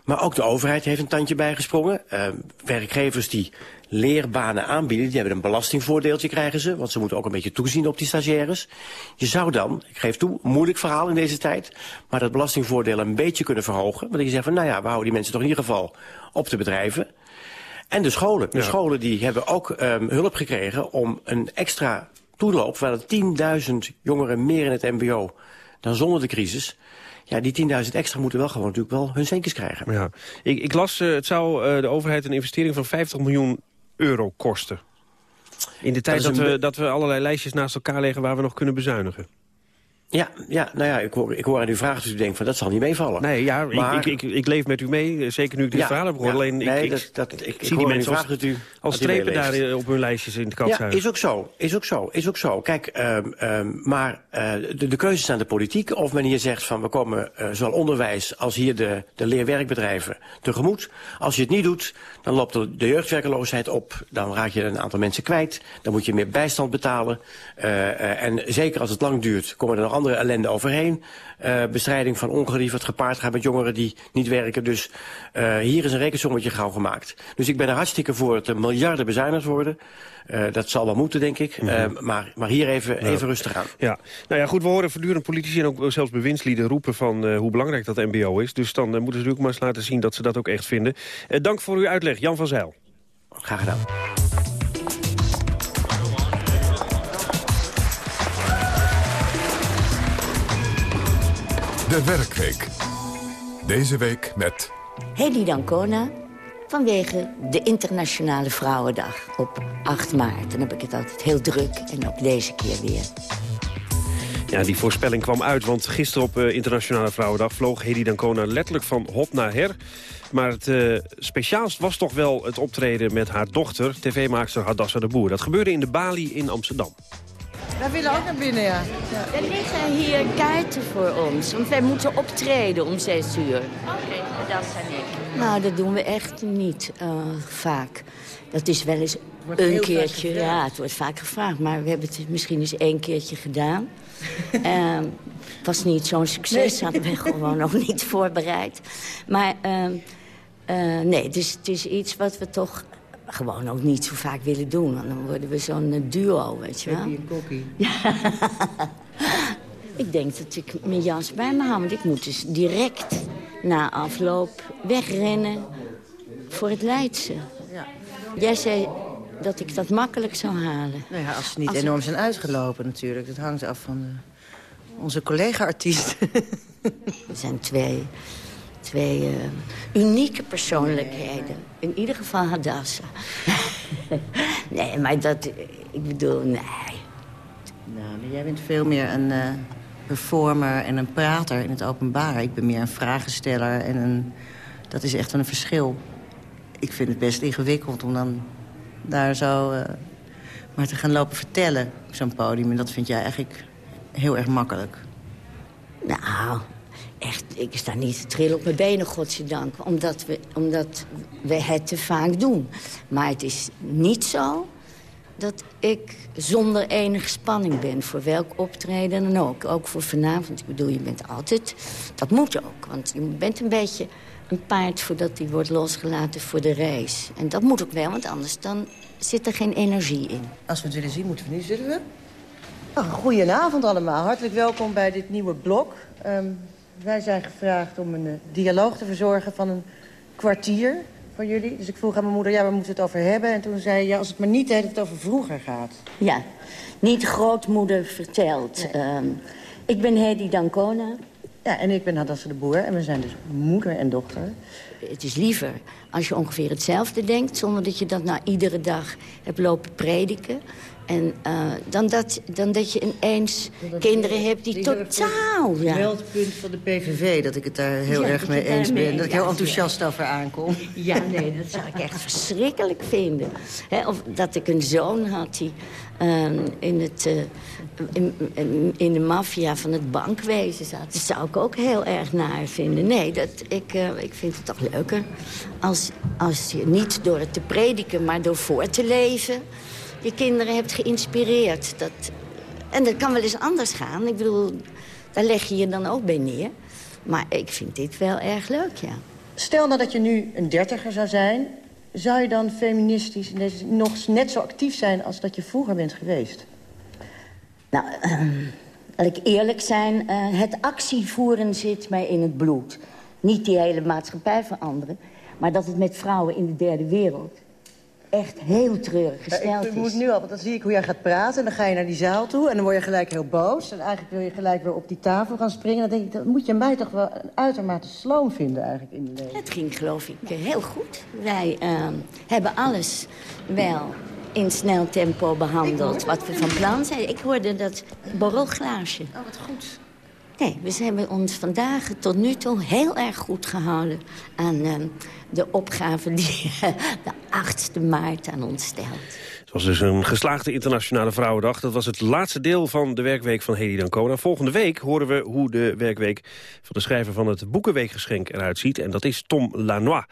Maar ook de overheid heeft een tandje bijgesprongen. Uh, werkgevers die leerbanen aanbieden, die hebben een belastingvoordeeltje krijgen ze. Want ze moeten ook een beetje toezien op die stagiaires. Je zou dan, ik geef toe, moeilijk verhaal in deze tijd. Maar dat belastingvoordeel een beetje kunnen verhogen. Want je zegt van, nou ja, we houden die mensen toch in ieder geval op de bedrijven. En de scholen. De ja. scholen die hebben ook um, hulp gekregen om een extra toeloop... waar er 10.000 jongeren meer in het mbo dan zonder de crisis ja, die 10.000 extra moeten wel gewoon natuurlijk wel hun centjes krijgen. Ja. Ik, ik las, uh, het zou uh, de overheid een investering van 50 miljoen euro kosten. In de tijd dat, dat, we, dat we allerlei lijstjes naast elkaar leggen waar we nog kunnen bezuinigen. Ja, ja, nou ja, ik hoor, ik hoor aan uw vraag dus u denkt van dat zal niet meevallen. Nee, ja, maar, ik, ik, ik, ik, leef met u mee, zeker nu ik dit ja, verhaal heb gehoord. Ja, Alleen nee, ik, dat, dat, ik, zie die mensen als, dat u, als strepen daar op hun lijstjes in het katshuis. Ja, is ook zo, is ook zo, is ook zo. Kijk, um, um, maar uh, de, de keuzes aan de politiek. Of men hier zegt van we komen uh, zowel onderwijs als hier de, de leerwerkbedrijven tegemoet. Als je het niet doet, dan loopt de, de jeugdwerkeloosheid op. Dan raak je een aantal mensen kwijt. Dan moet je meer bijstand betalen. Uh, uh, en zeker als het lang duurt, komen er nog andere ellende overheen. Bestrijding van ongeriefd gepaard gaat met jongeren die niet werken. Dus hier is een rekensommetje gauw gemaakt. Dus ik ben er hartstikke voor dat er miljarden bezuinigd worden. Uh, dat zal wel moeten, denk ik. Mm -hmm. maar, maar hier even, ja. even rustig aan. Ja. Nou ja, goed, we horen voortdurend politici en ook zelfs bewindslieden roepen van hoe belangrijk dat mbo is. Dus dan moeten ze natuurlijk maar eens laten zien dat ze dat ook echt vinden. dank voor uw uitleg, Jan van Zijl. Graag gedaan. De Werkweek. Deze week met... Hedy Dancona vanwege de Internationale Vrouwendag op 8 maart. Dan heb ik het altijd heel druk en ook deze keer weer. Ja, die voorspelling kwam uit, want gisteren op uh, Internationale Vrouwendag... vloog Hedy Dancona letterlijk van hop naar her. Maar het uh, speciaalst was toch wel het optreden met haar dochter... tv-maakster Hadassa de Boer. Dat gebeurde in de Bali in Amsterdam. Wij willen ook naar binnen, ja. ja. Er liggen hier kaarten voor ons, want wij moeten optreden om 6 uur. Oké, okay, dat zijn ik. Nou, dat doen we echt niet uh, vaak. Dat is wel eens een keertje, ja, het wordt vaak gevraagd. Maar we hebben het misschien eens één keertje gedaan. uh, het was niet zo'n succes, nee. hadden we gewoon nog niet voorbereid. Maar uh, uh, nee, dus het is iets wat we toch gewoon ook niet zo vaak willen doen. Want dan worden we zo'n uh, duo, weet je wel. en kokkie. Ja. ik denk dat ik mijn jas bij me hou. Want ik moet dus direct na afloop wegrennen voor het Leidse. Ja. Jij zei dat ik dat makkelijk zou halen. Nou ja, als ze niet als enorm zijn uitgelopen natuurlijk. Dat hangt af van de, onze collega-artiesten. er zijn twee twee uh, unieke persoonlijkheden. In ieder geval Hadassah. nee, maar dat... Ik bedoel, nee. Nou, jij bent veel meer een uh, performer en een prater in het openbaar. Ik ben meer een vragensteller en een... Dat is echt een verschil. Ik vind het best ingewikkeld om dan daar zo... Uh, maar te gaan lopen vertellen op zo'n podium. En dat vind jij eigenlijk heel erg makkelijk. Nou, echt, ik sta niet te trillen op mijn benen, godzijdank. Omdat we, omdat we het te vaak doen. Maar het is niet zo dat ik zonder enige spanning ben... voor welk optreden dan ook. Ook voor vanavond. Ik bedoel, je bent altijd... Dat moet ook, want je bent een beetje een paard... voordat die wordt losgelaten voor de reis. En dat moet ook wel, want anders dan zit er geen energie in. Als we het willen zien, moeten we nu we? Oh, goedenavond allemaal. Hartelijk welkom bij dit nieuwe blok. Um, wij zijn gevraagd om een uh, dialoog te verzorgen van een kwartier voor jullie. Dus ik vroeg aan mijn moeder, ja, waar moeten we het over hebben? En toen zei je, ja, als het maar niet dat het over vroeger gaat. Ja, niet grootmoeder vertelt. Nee. Um, ik ben Hedy Dancona. Ja, en ik ben Hadassah de Boer. En we zijn dus moeder en dochter. het is liever als je ongeveer hetzelfde denkt... zonder dat je dat nou iedere dag hebt lopen prediken. En uh, dan, dat, dan dat je ineens dat kinderen hebt die totaal... Het ja. meldpunt van de PVV, dat ik het daar heel ja, erg mee eens ben. Dat ik heel enthousiast over aankom. Ja, nee, dat zou ik echt verschrikkelijk vinden. of dat ik een zoon had die uh, in, het, uh, in, in, de maffia van het bankwezen zat. Dat zou ik ook heel erg naar vinden. Nee, dat, ik, ik vind het toch leuker als, als je niet door het te prediken... maar door voor te leven je kinderen hebt geïnspireerd. Dat, en dat kan wel eens anders gaan. Ik bedoel, daar leg je je dan ook bij neer. Maar ik vind dit wel erg leuk, ja. Stel nou dat je nu een dertiger zou zijn... zou je dan feministisch nog net zo actief zijn als dat je vroeger bent geweest? Nou, uh, laat ik eerlijk zijn. Uh, het actievoeren zit mij in het bloed. Niet die hele maatschappij veranderen... maar dat het met vrouwen in de derde wereld echt heel treurig gesteld ja, ik, moet nu al, want dan zie ik hoe jij gaat praten... en dan ga je naar die zaal toe en dan word je gelijk heel boos... en eigenlijk wil je gelijk weer op die tafel gaan springen. Dan denk ik, dat moet je mij toch wel een uitermate sloom vinden eigenlijk in de leven. Het ging geloof ik heel goed. Wij uh, hebben alles wel in snel tempo behandeld wat we van plan zijn. Ik hoorde dat borrelglaasje. Oh, wat goed. Nee, we hebben ons vandaag tot nu toe heel erg goed gehouden... aan uh, de opgave die de 8e maart aan ons stelt. Was dus een geslaagde internationale vrouwendag. Dat was het laatste deel van de werkweek van Hedy Dancona. Volgende week horen we hoe de werkweek van de schrijver van het Boekenweekgeschenk eruit ziet. En dat is Tom Lanois.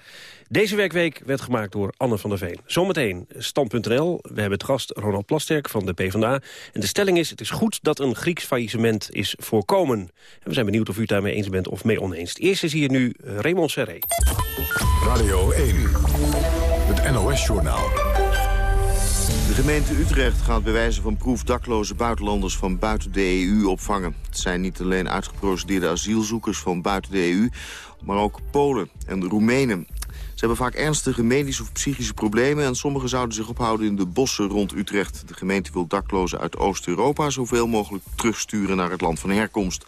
Deze werkweek werd gemaakt door Anne van der Veen. Zometeen stand.nl. We hebben het gast Ronald Plasterk van de PvdA. En de stelling is, het is goed dat een Grieks faillissement is voorkomen. En we zijn benieuwd of u het daarmee eens bent of mee oneens. Het eerste is hier nu Raymond Serré. Radio 1, het NOS-journaal. De gemeente Utrecht gaat bij wijze van proef dakloze buitenlanders van buiten de EU opvangen. Het zijn niet alleen uitgeprocedeerde asielzoekers van buiten de EU, maar ook Polen en Roemenen. Ze hebben vaak ernstige medische of psychische problemen... en sommigen zouden zich ophouden in de bossen rond Utrecht. De gemeente wil daklozen uit Oost-Europa zoveel mogelijk terugsturen naar het land van herkomst.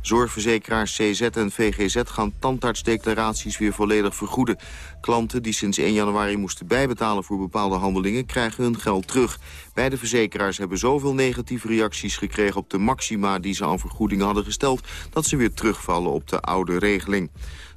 Zorgverzekeraars CZ en VGZ gaan tandartsdeclaraties weer volledig vergoeden. Klanten die sinds 1 januari moesten bijbetalen voor bepaalde handelingen... krijgen hun geld terug. Beide verzekeraars hebben zoveel negatieve reacties gekregen... op de maxima die ze aan vergoedingen hadden gesteld... dat ze weer terugvallen op de oude regeling.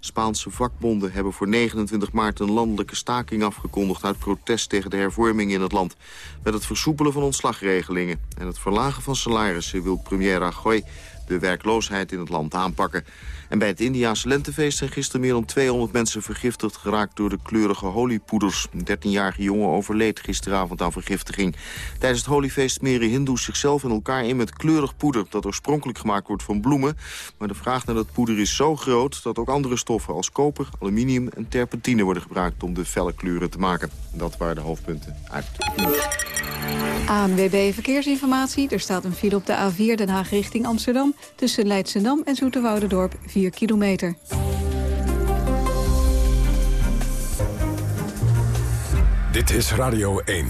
Spaanse vakbonden hebben voor 29 maart een landelijke staking afgekondigd... uit protest tegen de hervorming in het land. Met het versoepelen van ontslagregelingen en het verlagen van salarissen... wil premier Rajoy de werkloosheid in het land aanpakken. En bij het Indiaanse lentefeest zijn gisteren meer dan 200 mensen vergiftigd geraakt door de kleurige holypoeders. Een 13-jarige jongen overleed gisteravond aan vergiftiging. Tijdens het holyfeest smeren hindoes zichzelf en elkaar in met kleurig poeder dat oorspronkelijk gemaakt wordt van bloemen. Maar de vraag naar dat poeder is zo groot dat ook andere stoffen als koper, aluminium en terpentine worden gebruikt om de felle kleuren te maken. Dat waren de hoofdpunten uit ANWB Verkeersinformatie. Er staat een file op de A4 Den Haag richting Amsterdam... tussen Leidschendam en Zoeterwoudendorp 4 kilometer. Dit is Radio 1.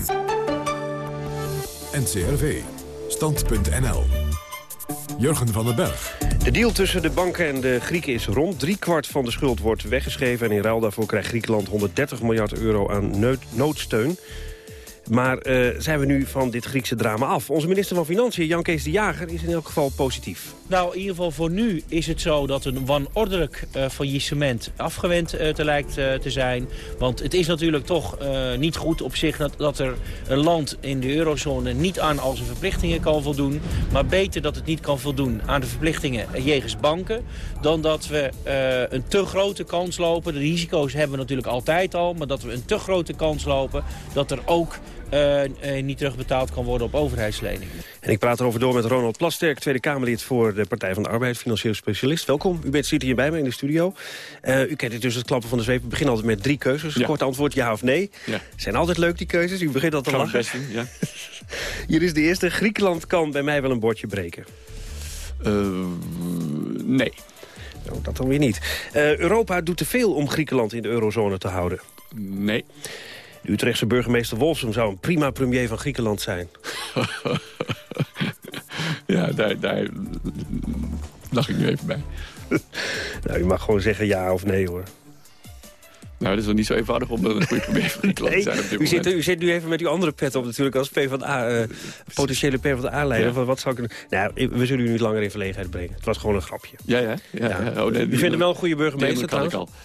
NCRV. Stand.nl. Jurgen van den Berg. De deal tussen de banken en de Grieken is rond. Drie kwart van de schuld wordt weggeschreven... en in ruil daarvoor krijgt Griekenland 130 miljard euro aan noodsteun. Maar uh, zijn we nu van dit Griekse drama af? Onze minister van Financiën, Jan Kees de Jager, is in elk geval positief. Nou, in ieder geval voor nu is het zo dat een wanordelijk uh, faillissement afgewend uh, te lijkt te zijn. Want het is natuurlijk toch niet goed op zich dat, dat, er een land in de eurozone niet aan al zijn verplichtingen kan voldoen. Maar beter dat het niet kan voldoen aan de verplichtingen jegens banken. Dan dat we een te grote kans lopen. De risico's hebben we natuurlijk altijd al. Maar dat we een te grote kans lopen dat er ook niet terugbetaald kan worden op overheidsleningen. En ik praat erover door met Ronald Plasterk, Tweede Kamerlid voor de Partij van de Arbeid, financieel specialist. Welkom, u bent, zit hier bij me in de studio. Uh, u kent het dus het klappen van de zweep. We beginnen altijd met drie keuzes. Ja. Kort antwoord ja of nee. Ja. Zijn altijd leuk die keuzes. U begint altijd te lachen. Best doen, ja. hier is de eerste. Griekenland kan bij mij wel een bordje breken. Uh, nee. Nou, dat dan weer niet. Europa doet te veel om Griekenland in de eurozone te houden. Nee. De Utrechtse burgemeester Wolfsum zou een prima premier van Griekenland zijn. ja, daar, daar lag ik nu even bij. nou, u mag gewoon zeggen ja of nee, hoor. Nou, dat is nog niet zo eenvoudig om een goede premier van Griekenland te zijn op dit u, zit, u zit nu even met uw andere pet op natuurlijk als PvdA, uh, potentiële PvdA-leider. Ja. Wat zou ik... Nou, we zullen u niet langer in verlegenheid brengen. Het was gewoon een grapje. Ja, ja. ja, ja. Oh, nee, u vindt hem wel een goede burgemeester Nee, dat kan trouwens? ik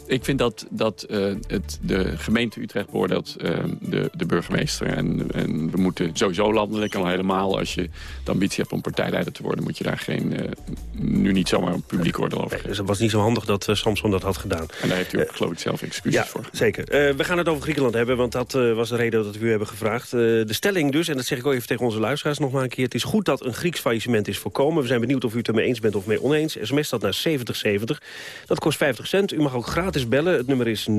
al. Ik vind dat, dat eh, het, de gemeente Utrecht beoordeelt eh, de, de burgemeester. En, en we moeten sowieso landelijk al helemaal... als je de ambitie hebt om partijleider te worden... moet je daar geen, eh, nu niet zomaar een publiek oordeel over geven. Dus het was niet zo handig dat eh, Samson dat had gedaan. En daar heeft u ook, geloof ik, zelf excuses Ja, voor. zeker. Eh, we gaan het over Griekenland hebben, want dat eh, was de reden dat we u hebben gevraagd. Eh, de stelling dus, en dat zeg ik ook even tegen onze luisteraars nog maar een keer... het is goed dat een Grieks faillissement is voorkomen. We zijn benieuwd of u het ermee eens bent of mee oneens. SMS staat naar 7070. Dat kost 50 cent. U mag ook gratis bellen. Het nummer is 0800-1101.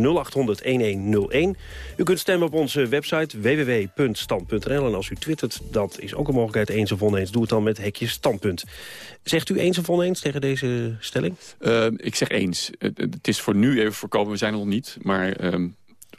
U kunt stemmen op onze website www.stand.nl. En als u twittert, dat is ook een mogelijkheid eens of oneens. Doe het dan met hekje standpunt. Zegt u eens of oneens tegen deze stelling? Uh, ik zeg eens. Het, het, is voor nu even voorkomen, we zijn er nog niet. Maar uh,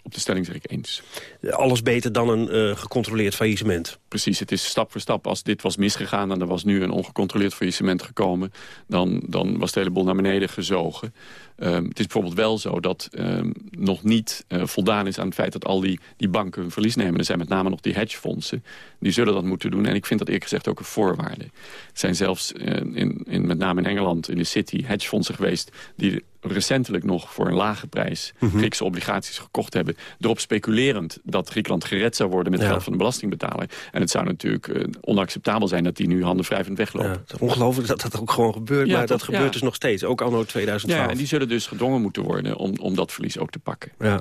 op de stelling zeg ik eens. Alles beter dan een uh, gecontroleerd faillissement? Precies, het is stap voor stap. Als dit was misgegaan en er was nu een ongecontroleerd faillissement gekomen... dan, dan was de hele boel naar beneden gezogen. Um, het is bijvoorbeeld wel zo dat um, nog niet uh, voldaan is aan het feit dat al die, die banken hun verlies nemen. Er zijn met name nog die hedgefondsen. Die zullen dat moeten doen. En ik vind dat eerlijk gezegd ook een voorwaarde. Er zijn zelfs uh, in, in, met name in Engeland, in de City, hedgefondsen geweest... die recentelijk nog voor een lage prijs mm -hmm. Griekse obligaties gekocht hebben. Erop speculerend dat Griekenland gered zou worden met ja. geld van de belastingbetaler. En het zou natuurlijk uh, onacceptabel zijn dat die nu handen wrijvend weglopen. Ja, het is ongelooflijk dat dat ook gewoon gebeurt. Ja, maar dat, dat gebeurt dus nog steeds, ook anno 2012. Ja, en die zullen dus gedwongen moeten worden om, om dat verlies ook te pakken. Ja.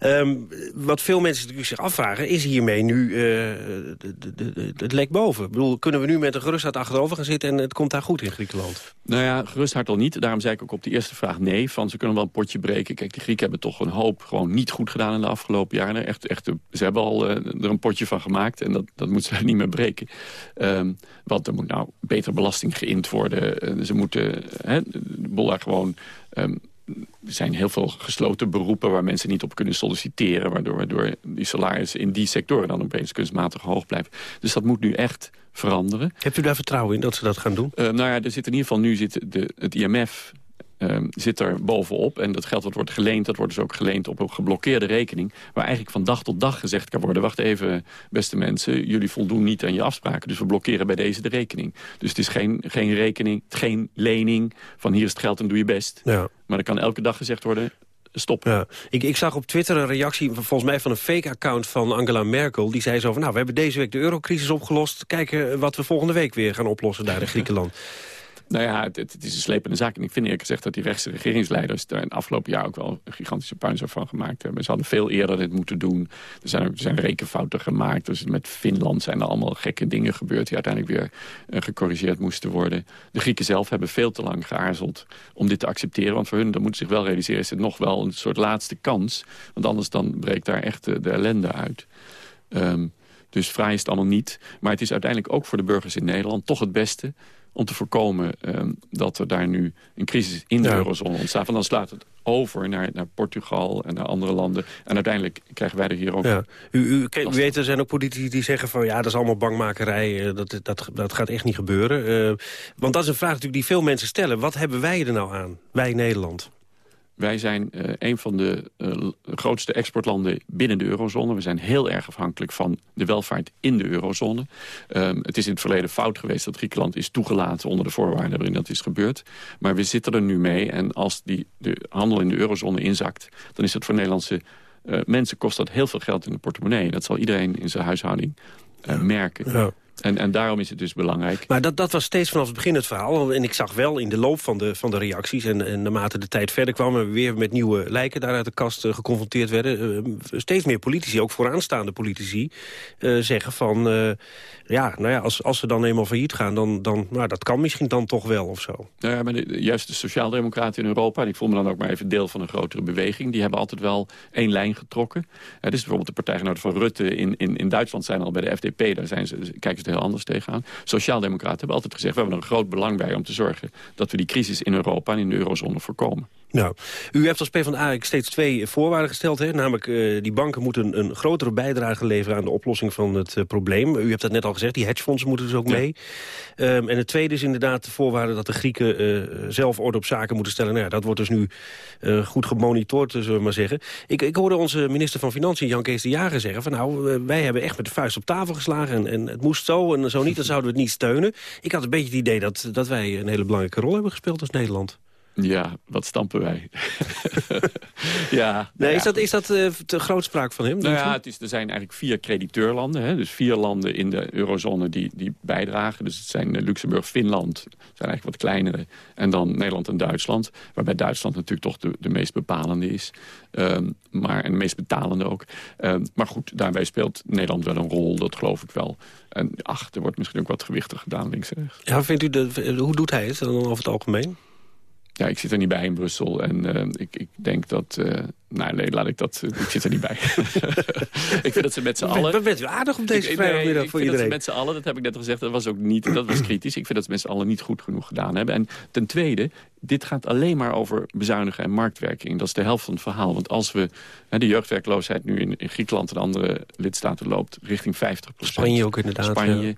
Um, wat veel mensen natuurlijk zich afvragen, is hiermee nu uh, de, de, de, het lek boven? Ik bedoel, kunnen we nu met een gerustheid achterover gaan zitten en het komt daar goed in Griekenland? Nou ja, gerustheid al niet. Daarom zei ik ook op de eerste vraag nee. Van ze kunnen wel een potje breken. Kijk, de Grieken hebben toch een hoop gewoon niet goed gedaan in de afgelopen jaren. Echt, echt, ze hebben al uh, er een potje van gemaakt en dat, dat moeten ze niet meer breken. Um, want er moet nou betere belasting geïnd worden. Uh, ze moeten hè, de boel daar gewoon... Um, er zijn heel veel gesloten beroepen waar mensen niet op kunnen solliciteren... waardoor, waardoor die salarissen in die sectoren dan opeens kunstmatig hoog blijven. Dus dat moet nu echt veranderen. Hebt u daar vertrouwen in dat ze dat gaan doen? Uh, nou ja, er zit in ieder geval nu zit de, het IMF Um, zit er bovenop. En dat geld dat wordt geleend, dat wordt dus ook geleend op een geblokkeerde rekening. Waar eigenlijk van dag tot dag gezegd kan worden... wacht even, beste mensen, jullie voldoen niet aan je afspraken. Dus we blokkeren bij deze de rekening. Dus het is geen, geen rekening, geen lening van hier is het geld en doe je best. Ja. Maar er kan elke dag gezegd worden... Stop. Ja. Ik, ik zag op Twitter een reactie volgens mij van een fake-account van Angela Merkel. Die zei zo van, nou, we hebben deze week de eurocrisis opgelost. Kijken wat we volgende week weer gaan oplossen daar in Griekenland. Nou ja, het, het, is een slepende zaak. En ik vind eerlijk gezegd dat die rechtse regeringsleiders... daar in het afgelopen jaar ook wel een gigantische puinzooi van gemaakt hebben. Ze hadden veel eerder dit moeten doen. Er zijn, er zijn rekenfouten gemaakt. Dus met Finland zijn er allemaal gekke dingen gebeurd... die uiteindelijk weer uh, gecorrigeerd moesten worden. De Grieken zelf hebben veel te lang geaarzeld om dit te accepteren. Want voor hun, dat moeten zich wel realiseren... is het nog wel een soort laatste kans. Want anders dan breekt daar echt de, de ellende uit. Um, dus vrij is het allemaal niet. Maar het is uiteindelijk ook voor de burgers in Nederland toch het beste om te voorkomen um, dat er daar nu een crisis in de ja. eurozone ontstaat. Want dan slaat het over naar, naar Portugal en naar andere landen. En uiteindelijk krijgen wij er hier ook... Ja. U, u, u weet, er zijn ook politici die zeggen van... ja, dat is allemaal bangmakerij, dat, dat, dat gaat echt niet gebeuren. Uh, want dat is een vraag natuurlijk die veel mensen stellen. Wat hebben wij er nou aan, wij Nederland? Wij zijn uh, een van de uh, grootste exportlanden binnen de eurozone. We zijn heel erg afhankelijk van de welvaart in de eurozone. Um, het is in het verleden fout geweest dat Griekenland is toegelaten... onder de voorwaarden waarin dat is gebeurd. Maar we zitten er nu mee. En als die, de handel in de eurozone inzakt... dan is dat voor Nederlandse uh, mensen kost dat heel veel geld in de portemonnee. Dat zal iedereen in zijn huishouding merken. Ja. En, en daarom is het dus belangrijk. Maar dat, dat was steeds vanaf het begin het verhaal. En ik zag wel in de loop van de, van de reacties... en, en naarmate de tijd verder kwam... en we weer met nieuwe lijken daar uit de kast uh, geconfronteerd werden... Uh, steeds meer politici, ook vooraanstaande politici... Uh, zeggen van... ja, nou ja, als, als ze dan eenmaal failliet gaan... dan, dan nou, dat kan misschien dan toch wel of zo. Nou ja, maar de, juist de sociaaldemocraten in Europa... en ik voel me dan ook maar even deel van een grotere beweging... die hebben altijd wel één lijn getrokken. Dus bijvoorbeeld de partijgenoten van Rutte in, in, in Duitsland... zijn al bij de FDP, daar zijn ze, kijken ze heel anders tegenaan. Sociaaldemocraten hebben altijd gezegd... we hebben er een groot belang bij om te zorgen... dat we die crisis in Europa en in de eurozone voorkomen. Nou, u hebt als PvdA steeds twee voorwaarden gesteld. Hè? Namelijk, uh, die banken moeten een grotere bijdrage leveren... aan de oplossing van het uh, probleem. U hebt dat net al gezegd, die hedgefondsen moeten dus ook mee. Um, en het tweede is inderdaad de voorwaarde dat de Grieken uh, zelf orde op zaken moeten stellen. Nou ja, dat wordt dus nu goed gemonitord, zullen we maar zeggen. Ik, ik hoorde onze minister van Financiën, Jan Kees de Jager, zeggen... van nou, wij hebben echt met de vuist op tafel geslagen... En, en het moest zo en zo niet, dan zouden we het niet steunen. Ik had een beetje het idee dat, dat wij een hele belangrijke rol hebben gespeeld als Nederland. Ja, wat stampen wij? ja, nee, Is dat, is dat uh, te grootspraak van hem? Nou ja, het is, er zijn eigenlijk vier crediteurlanden. Hè, dus vier landen in de eurozone die, die bijdragen. Dus het zijn uh, Luxemburg, Finland, zijn eigenlijk wat kleinere. En dan Nederland en Duitsland. Waarbij Duitsland natuurlijk toch de, de meest bepalende is. Um, maar, en de meest betalende ook. Um, maar goed, daarbij speelt Nederland wel een rol, dat geloof ik wel. En ach, er wordt misschien ook wat gewichtig gedaan links en rechts. Ja, vindt u de, hoe doet hij het dan over het algemeen? Ja, ik zit er niet bij in Brussel. En uh, ik, ik denk dat... Uh, nou, nee, laat ik dat... ik zit er niet bij. ik vind dat ze met z'n allen... Wat bent u aardig op deze vrijdagmiddag voor iedereen. met z'n allen, dat heb ik net al gezegd, dat was ook niet... Dat was kritisch. Ik vind dat ze met z'n allen niet goed genoeg gedaan hebben. En ten tweede, dit gaat alleen maar over bezuinigen en marktwerking. Dat is de helft van het verhaal. Want als we... Hè, de jeugdwerkloosheid nu in, in Griekenland en andere lidstaten loopt richting 50% Spanje ook inderdaad. Spanje, ja.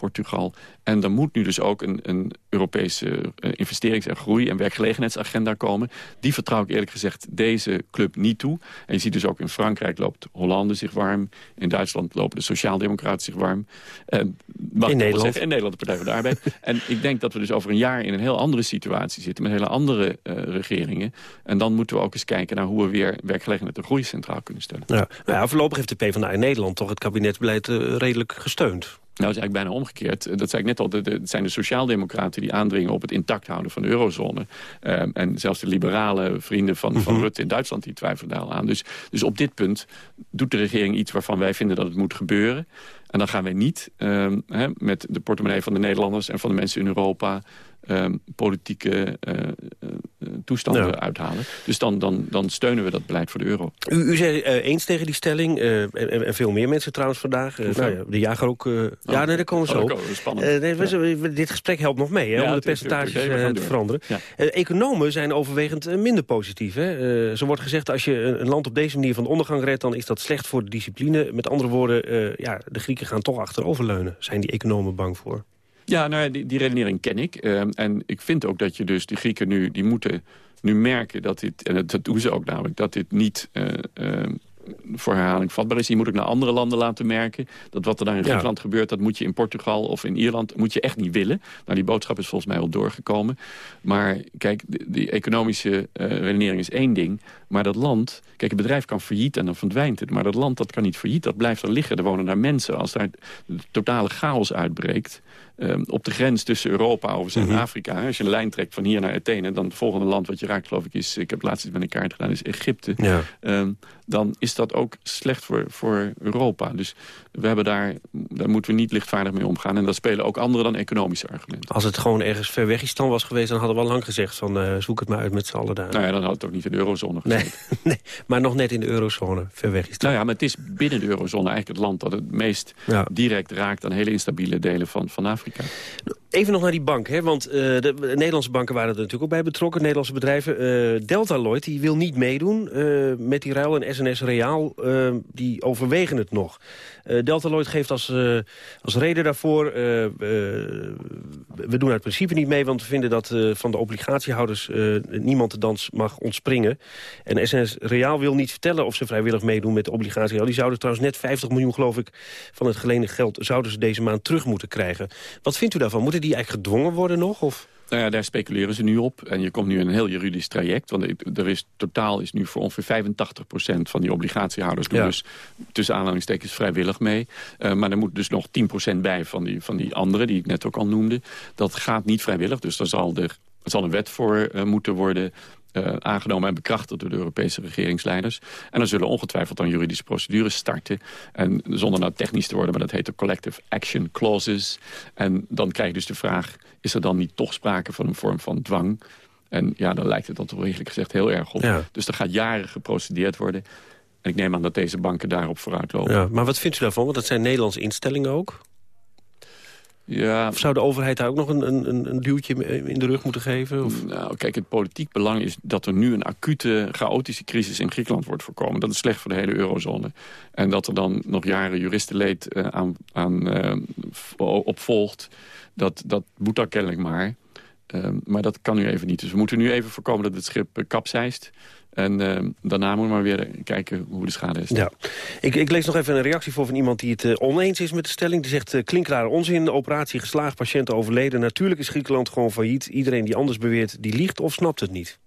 Portugal. En er moet nu dus ook een, een Europese uh, investerings- en groei- en werkgelegenheidsagenda komen. Die vertrouw ik eerlijk gezegd deze club niet toe. En je ziet dus ook in Frankrijk loopt Hollande zich warm. In Duitsland lopen de Sociaaldemocraten zich warm. En, in Nederland. Zeggen, in Nederland de Partij van de Arbeid. en ik denk dat we dus over een jaar in een heel andere situatie zitten. Met hele andere uh, regeringen. En dan moeten we ook eens kijken naar hoe we weer werkgelegenheid en groei centraal kunnen stellen. Ja. Nou ja, voorlopig heeft de PvdA in Nederland toch het kabinetsbeleid uh, redelijk gesteund. Nou, is eigenlijk bijna omgekeerd. Dat zei ik net al, het zijn de sociaaldemocraten die aandringen op het intact houden van de eurozone. Um, en zelfs de liberale vrienden van, van Mhm. Rutte in Duitsland die twijfelen daar al aan. Dus, dus op dit punt doet de regering iets waarvan wij vinden dat het moet gebeuren. En dan gaan wij niet um, hè, met de portemonnee van de Nederlanders en van de mensen in Europa... Um, politieke uh, uh, toestanden Ja. uithalen. Dus dan, dan, dan steunen we dat beleid voor de euro. U, u zei uh, eens tegen die stelling, uh, en, en, veel meer mensen trouwens vandaag. Uh, nou ja, de jager ook. Uh, ja, nee, daar komen we Oh, zo. daar komen we, spannend. Uh, nee, we- we- dit gesprek helpt nog mee, hè, Ja, om de percentages te veranderen. Ja. Uh, economen zijn overwegend minder positief. Hè? Uh, zo wordt gezegd, als je een, een land op deze manier van de ondergang redt... dan is dat slecht voor de discipline. Met andere woorden, uh, ja, de Grieken gaan toch achteroverleunen. Zijn die economen bang voor? Ja, nou, ja, die, die redenering ken ik. Ehm, en ik vind ook dat je dus die Grieken nu, die moeten nu merken dat dit, en dat, dat doen ze ook namelijk, dat dit niet eh, ehm, voor herhaling vatbaar is. Je moet ook naar andere landen laten merken dat wat er daar in Ja. Griekenland gebeurt, dat moet je in Portugal of in Ierland, moet je echt niet willen. Nou, die boodschap is volgens mij wel doorgekomen. Maar kijk, die, die economische eh, redenering is één ding, maar dat land, kijk, het bedrijf kan failliet en dan verdwijnt het, maar dat land dat kan niet failliet, dat blijft er liggen. Er wonen daar mensen. Als daar totale chaos uitbreekt, ehm, op de grens tussen Europa overigens en Afrika. Als je een lijn trekt van hier naar Athene... dan het volgende land wat je raakt, geloof ik, is... ik heb laatst iets met een kaart gedaan, is Egypte. Ja. Ehm, dan is dat ook slecht voor, voor Europa. Dus we hebben daar, daar moeten we niet lichtvaardig mee omgaan. En dat spelen ook andere dan economische argumenten. Als het gewoon ergens ver weg Istan was geweest... dan hadden we al lang gezegd van uh, zoek het maar uit met z'n allen daar. Nou ja, dan had het ook niet in de eurozone gezeten. Nee, nee, maar nog net in de eurozone, ver weg Istan. Nou ja, maar het is binnen de eurozone eigenlijk het land... dat het meest Ja. direct raakt aan hele instabiele delen van, van Afrika. Even nog naar die bank, hè? want eh, de, de Nederlandse banken waren er natuurlijk ook bij betrokken. Nederlandse bedrijven. Eh, Delta Lloyd die wil niet meedoen eh, met die ruil. En SNS Reaal die overwegen het nog. Delta Lloyd geeft als, als reden daarvoor... we doen uit principe niet mee, want we vinden dat van de obligatiehouders... eh, niemand de dans mag ontspringen. En SNS Reaal wil niet vertellen of ze vrijwillig meedoen met de obligatiehouders. Die zouden trouwens net 50 miljoen, geloof ik, van het geleende geld... zouden ze deze maand terug moeten krijgen. Wat vindt u daarvan? Moeten die eigenlijk gedwongen worden nog? Of? Nou ja, daar speculeren ze nu op. En je komt nu in een heel juridisch traject. Want er is, totaal is nu voor ongeveer 85% van die obligatiehouders... doen Ja. dus tussen aanhalingstekens vrijwillig mee. Uh, maar er moet dus nog 10% bij van die, van die anderen, die ik net ook al noemde. Dat gaat niet vrijwillig, dus daar zal, er, er zal een wet voor uh, moeten worden... Uh, aangenomen en bekrachtigd door de Europese regeringsleiders. En dan zullen ongetwijfeld dan juridische procedures starten. En zonder nou technisch te worden, maar dat heet de Collective Action Clauses. En dan krijg je dus de vraag, is er dan niet toch sprake van een vorm van dwang? En ja, dan lijkt het dan toch eigenlijk gezegd heel erg op. Ja. Dus er gaat jaren geprocedeerd worden. En ik neem aan dat deze banken daarop vooruit lopen. Ja, maar wat vindt u daarvan? Want dat zijn Nederlandse instellingen ook. Ja. Of zou de overheid daar ook nog een, een, een duwtje in de rug moeten geven? Of? Nou, kijk, het politiek belang is dat er nu een acute, chaotische crisis in Griekenland wordt voorkomen. Dat is slecht voor de hele eurozone. En dat er dan nog jaren juristenleed uh, aan, aan uh, opvolgt, dat, dat moet dan kennelijk maar. Uh, maar dat kan nu even niet. Dus we moeten nu even voorkomen dat het schip kapseist. En uh, daarna moeten we maar weer kijken hoe de schade is. Ja. Ik, ik, lees nog even een reactie voor van iemand die het uh, oneens is met de stelling. Die zegt, uh, klinklare onzin, operatie geslaagd, patiënten overleden. Natuurlijk is Griekenland gewoon failliet. Iedereen die anders beweert, die liegt of snapt het niet.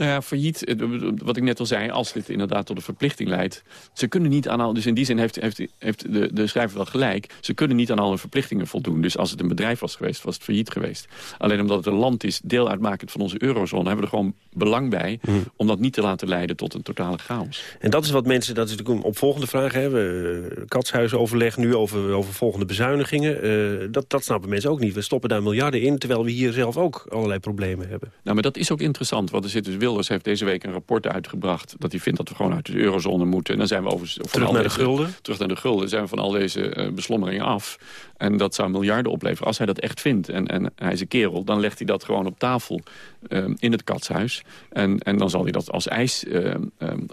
Nou ja, failliet, wat ik net al zei, als dit inderdaad tot een verplichting leidt. Ze kunnen niet aan al, dus in die zin heeft, heeft, heeft de, de schrijver wel gelijk. Ze kunnen niet aan alle verplichtingen voldoen. Dus als het een bedrijf was geweest, was het failliet geweest. Alleen omdat het een land is, deel uitmakend van onze eurozone, hebben we er gewoon belang bij hmm. om dat niet te laten leiden tot een totale chaos. En dat is wat mensen, dat is natuurlijk een opvolgende vraag hebben. Katshuisoverleg nu over, over volgende bezuinigingen. Uh, dat, dat snappen mensen ook niet. We stoppen daar miljarden in, terwijl we hier zelf ook allerlei problemen hebben. Nou, maar dat is ook interessant, want er zit dus Wilders heeft deze week een rapport uitgebracht... dat hij vindt dat we gewoon uit de eurozone moeten. En dan zijn we over, van terug naar de gulden? Terug naar de gulden. zijn we van al deze uh, beslommeringen af. En dat zou miljarden opleveren. Als hij dat echt vindt en, en hij is een kerel... dan legt hij dat gewoon op tafel uh, in het katshuis. En, en dan zal hij dat als ijs uh,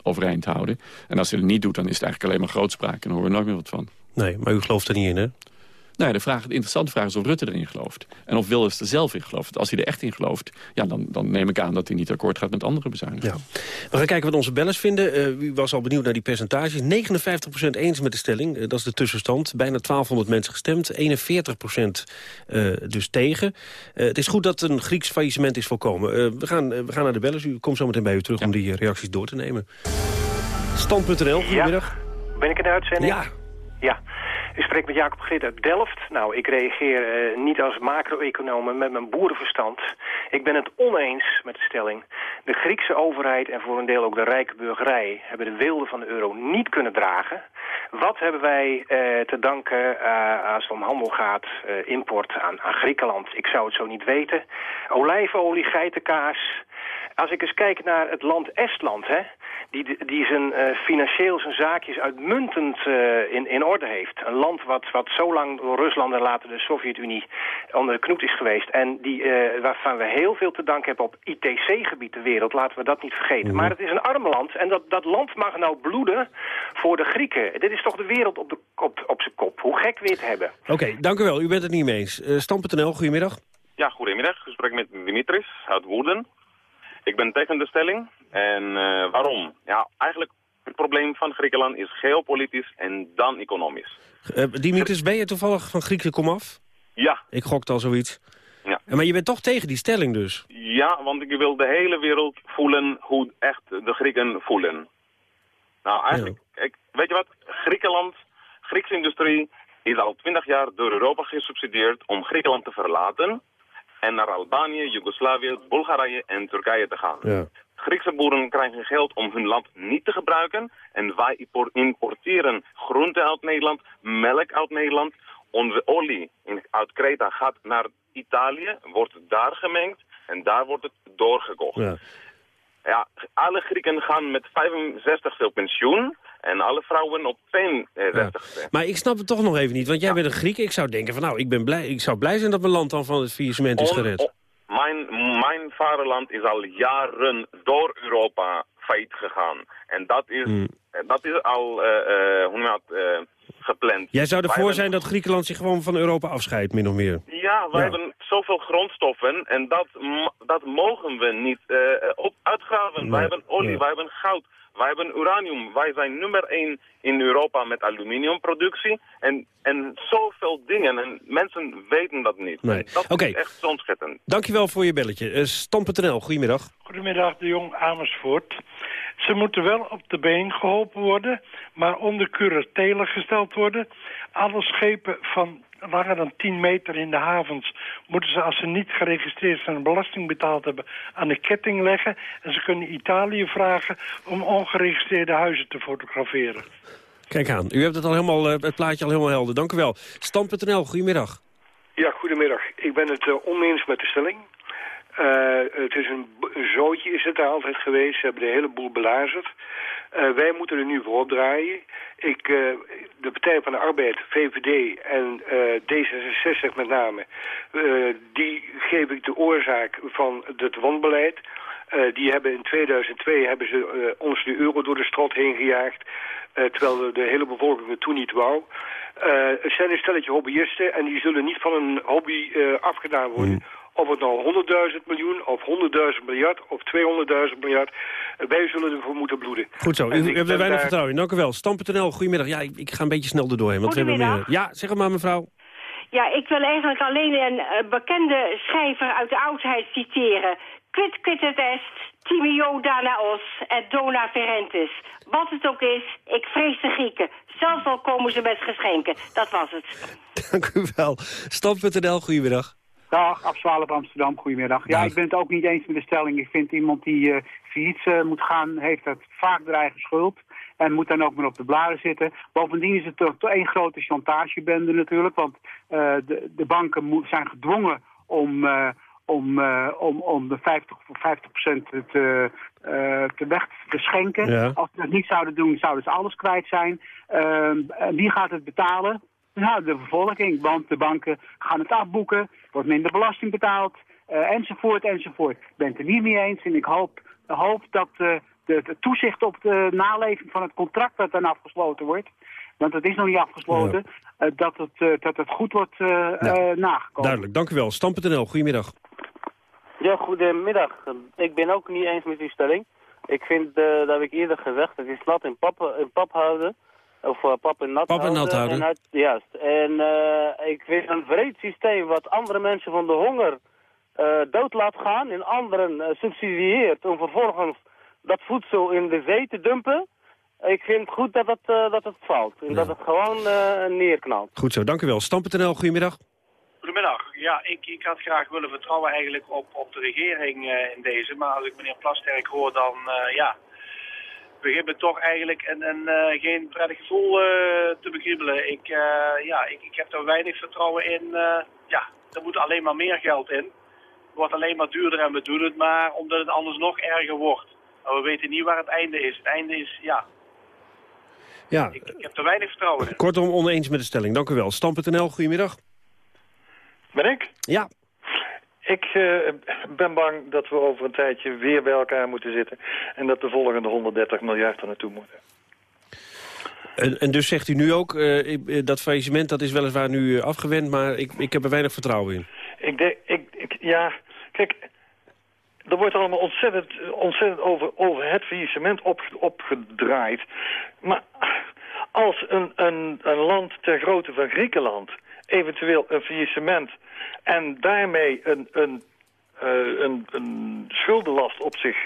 overeind houden. En als hij het niet doet, dan is het eigenlijk alleen maar grootspraak. En dan horen we nooit meer wat van. Nee, maar u gelooft er niet in, hè? Nou ja, de, vraag, de interessante vraag is of Rutte erin gelooft. En of Wilders er zelf in gelooft. Als hij er echt in gelooft, ja, dan, dan neem ik aan dat hij niet akkoord gaat met andere bezuinigingen. Ja. We gaan kijken wat onze bellers vinden. Uh, u was al benieuwd naar die percentages. 59% eens met de stelling, uh, dat is de tussenstand. Bijna 1200 mensen gestemd, 41% uh, dus tegen. het is goed dat een Grieks faillissement is voorkomen. we, gaan, we gaan naar de bellers. U komt zo meteen bij u terug ja. om die reacties door te nemen. Stand.nl, goedemiddag. Ja. Ben ik in de uitzending? Ja. Ja. Ik spreek met Jacob Grit uit Delft. Nou, ik reageer uh, niet als macro-econoom, maar met mijn boerenverstand. Ik ben het oneens met de stelling. De Griekse overheid en voor een deel ook de rijke burgerij... hebben de wilde van de euro niet kunnen dragen. Wat hebben wij uh, te danken uh, als het om handel gaat, import aan, aan Griekenland? Ik zou het zo niet weten. Olijfolie, geitenkaas... Als ik eens kijk naar het land Estland, hè, die, die zijn uh, financieel zijn zaakjes uitmuntend uh, in, in orde heeft. Een land wat, wat zo lang door Rusland en later de Sovjet-Unie onder de knoet is geweest. En die, uh, waarvan we heel veel te danken hebben op ITC-gebied ter wereld. Laten we dat niet vergeten. Maar het is een arm land en dat, dat land mag nou bloeden voor de Grieken. Dit is toch de wereld op, de, op, op zijn kop. Hoe gek we het hebben. Oké, okay, dank u wel. U bent het niet mee eens. Stam.nl, goedemiddag. Ja, goedemiddag. Gesprek met Dimitris uit Woerden. Ik ben tegen de stelling. En uh, waarom? Ja, eigenlijk het probleem van Griekenland is geopolitisch en dan economisch. Uh, Dimitris, ben je toevallig van Griekse komaf? Ja. Ik gokte al zoiets. Ja. Maar je bent toch tegen die stelling dus? Ja, want ik wil de hele wereld voelen hoe echt de Grieken voelen. Nou, eigenlijk, ja. ik, weet je wat? Griekenland, Griekse industrie is al twintig jaar door Europa gesubsidieerd om Griekenland te verlaten en naar Albanië, Joegoslavië, Bulgarije en Turkije te gaan. Ja. Griekse boeren krijgen geld om hun land niet te gebruiken. En wij importeren groenten uit Nederland, melk uit Nederland. Onze olie uit Kreta gaat naar Italië, wordt daar gemengd en daar wordt het doorgekocht. Ja. Ja, alle Grieken gaan met 65 veel pensioen. En alle vrouwen op 62. Ja. Maar ik snap het toch nog even niet, want jij ja. bent een Griek. Ik zou denken van nou, ik, ben blij, ik zou blij zijn dat mijn land dan van het faillissement is gered. On, mijn, mijn vaderland is al jaren door Europa failliet gegaan. En dat is, hmm. dat is al, uh, uh, hoe noem uh, gepland. Jij zou ervoor zijn dat Griekenland zich gewoon van Europa afscheidt, min of meer? Ja, we ja. hebben zoveel grondstoffen en dat, dat mogen we niet op uitgraven. Nee. Wij hebben olie, ja. wij hebben goud. Wij hebben uranium. Wij zijn nummer één in Europa met aluminiumproductie. En, en zoveel dingen. En mensen weten dat niet. Nee. Dat okay. is echt ontzettend. Dankjewel voor je belletje. Uh, Stam.nl, goedemiddag. Goedemiddag, de Jong Amersfoort. Ze moeten wel op de been geholpen worden, maar onder curatele gesteld worden. Alle schepen van langer dan 10 meter in de havens... moeten ze, als ze niet geregistreerd zijn en belasting betaald hebben... aan de ketting leggen. En ze kunnen Italië vragen om ongeregistreerde huizen te fotograferen. Kijk aan, u hebt het, al helemaal, het plaatje al helemaal helder. Dank u wel. Stam.nl, goedemiddag. Ja, goedemiddag. Ik ben het uh, oneens met de stelling. Uh, het is een, zootje is het daar altijd geweest. Ze hebben de hele boel belazerd. Uh, wij moeten er nu voor opdraaien. Ik, uh, de Partij van de Arbeid, VVD en D66 met name, die geef ik de oorzaak van het wanbeleid. die hebben in 2002 hebben ze ons de euro door de strot heen gejaagd. terwijl de hele bevolking het toen niet wou. het zijn een stelletje hobbyisten en die zullen niet van een hobby afgedaan worden. Hmm. Of het nou 100.000 miljoen, of 100.000 miljard, of 200.000 miljard. Wij zullen ervoor moeten bloeden. Goed zo, u, u hebt er weinig daar- vertrouwen in. Dank u wel. Stam.nl, goedemiddag. Ja, ik, ik ga een beetje snel erdoorheen, want we hebben meer... Goedemiddag. Ja, zeg het maar mevrouw. Ja, ik wil eigenlijk alleen een eh, bekende schrijver uit de oudheid citeren. Quid quid est, timio dana os, et dona ferentes. Wat het ook is, ik vrees de Grieken. Zelfs al komen ze met geschenken. Dat was het. Dank u wel. Stam.nl, goedemiddag. Dag, Abswalop Amsterdam, goedemiddag. Ja, ik ben het ook niet eens met de stelling. Ik vind iemand die failliet eh, moet gaan, heeft het vaak de eigen schuld. En moet dan ook maar op de bladen zitten. Bovendien is het toch één grote chantagebende natuurlijk. Want eh, de, de banken moet, zijn gedwongen om, eh, om, om, om de 50, voor 50 te, te weg te schenken. Ja. Als ze dat niet zouden doen, zouden ze alles kwijt zijn. Ehm, wie gaat het betalen? Nou, de bevolking, want de banken gaan het afboeken, wordt minder belasting betaald, eh, enzovoort, enzovoort. Ik ben het er niet mee eens en ik hoop, hoop dat eh, de, het toezicht op de naleving van het contract dat dan afgesloten wordt, want het is nog niet afgesloten, eh, dat, het, dat het goed wordt eh, eh, nagekomen. Duidelijk, dank u wel. Stam.nl, goedemiddag. Ja, goedemiddag. Ik ben ook niet eens met uw stelling. Ik vind, dat heb ik eerder gezegd, het is nat in pap, in pap houden. Of uh, pap en nat Pap en houden. nat houden. uit- juist. En eh, ik vind een vreed systeem wat andere mensen van de honger eh, dood laat gaan en anderen subsidieert om vervolgens dat voedsel in de zee te dumpen. Ik vind goed dat het, eh, dat het valt. En dat het gewoon eh, neerknalt. Goed zo, dank u wel. Stam.nl, goedemiddag. Goedemiddag. Ja, ik, ik had graag willen vertrouwen eigenlijk op, op de regering eh, in deze. Maar als ik meneer Plasterk hoor, dan eh, ja, begint me toch eigenlijk een, een, eh, geen prettig gevoel eh, te begribbelen. Ik, eh, ja, ik, ik heb er weinig vertrouwen in. eh, ja, er moet alleen maar meer geld in. Het wordt alleen maar duurder en we doen het maar omdat het anders nog erger wordt. Maar we weten niet waar het einde is. Het einde is, ja, Ja, ik heb er weinig vertrouwen in. kortom oneens met de stelling. Dank u wel. Stam.nl, goedemiddag. Ben ik? Ja. Ik eh, ben bang dat we over een tijdje weer bij elkaar moeten zitten... en dat de volgende 130 miljard er naartoe moeten. En, en dus zegt u nu ook, eh, eh, dat faillissement dat is weliswaar nu afgewend... maar ik, ik heb er weinig vertrouwen in. Ik denk, ik, ik, ja, kijk, er wordt allemaal ontzettend, ontzettend over, over het faillissement op, opgedraaid. Maar als een, een, een land ter grootte van Griekenland eventueel een faillissement en daarmee een, een, eh, een, een schuldenlast op zich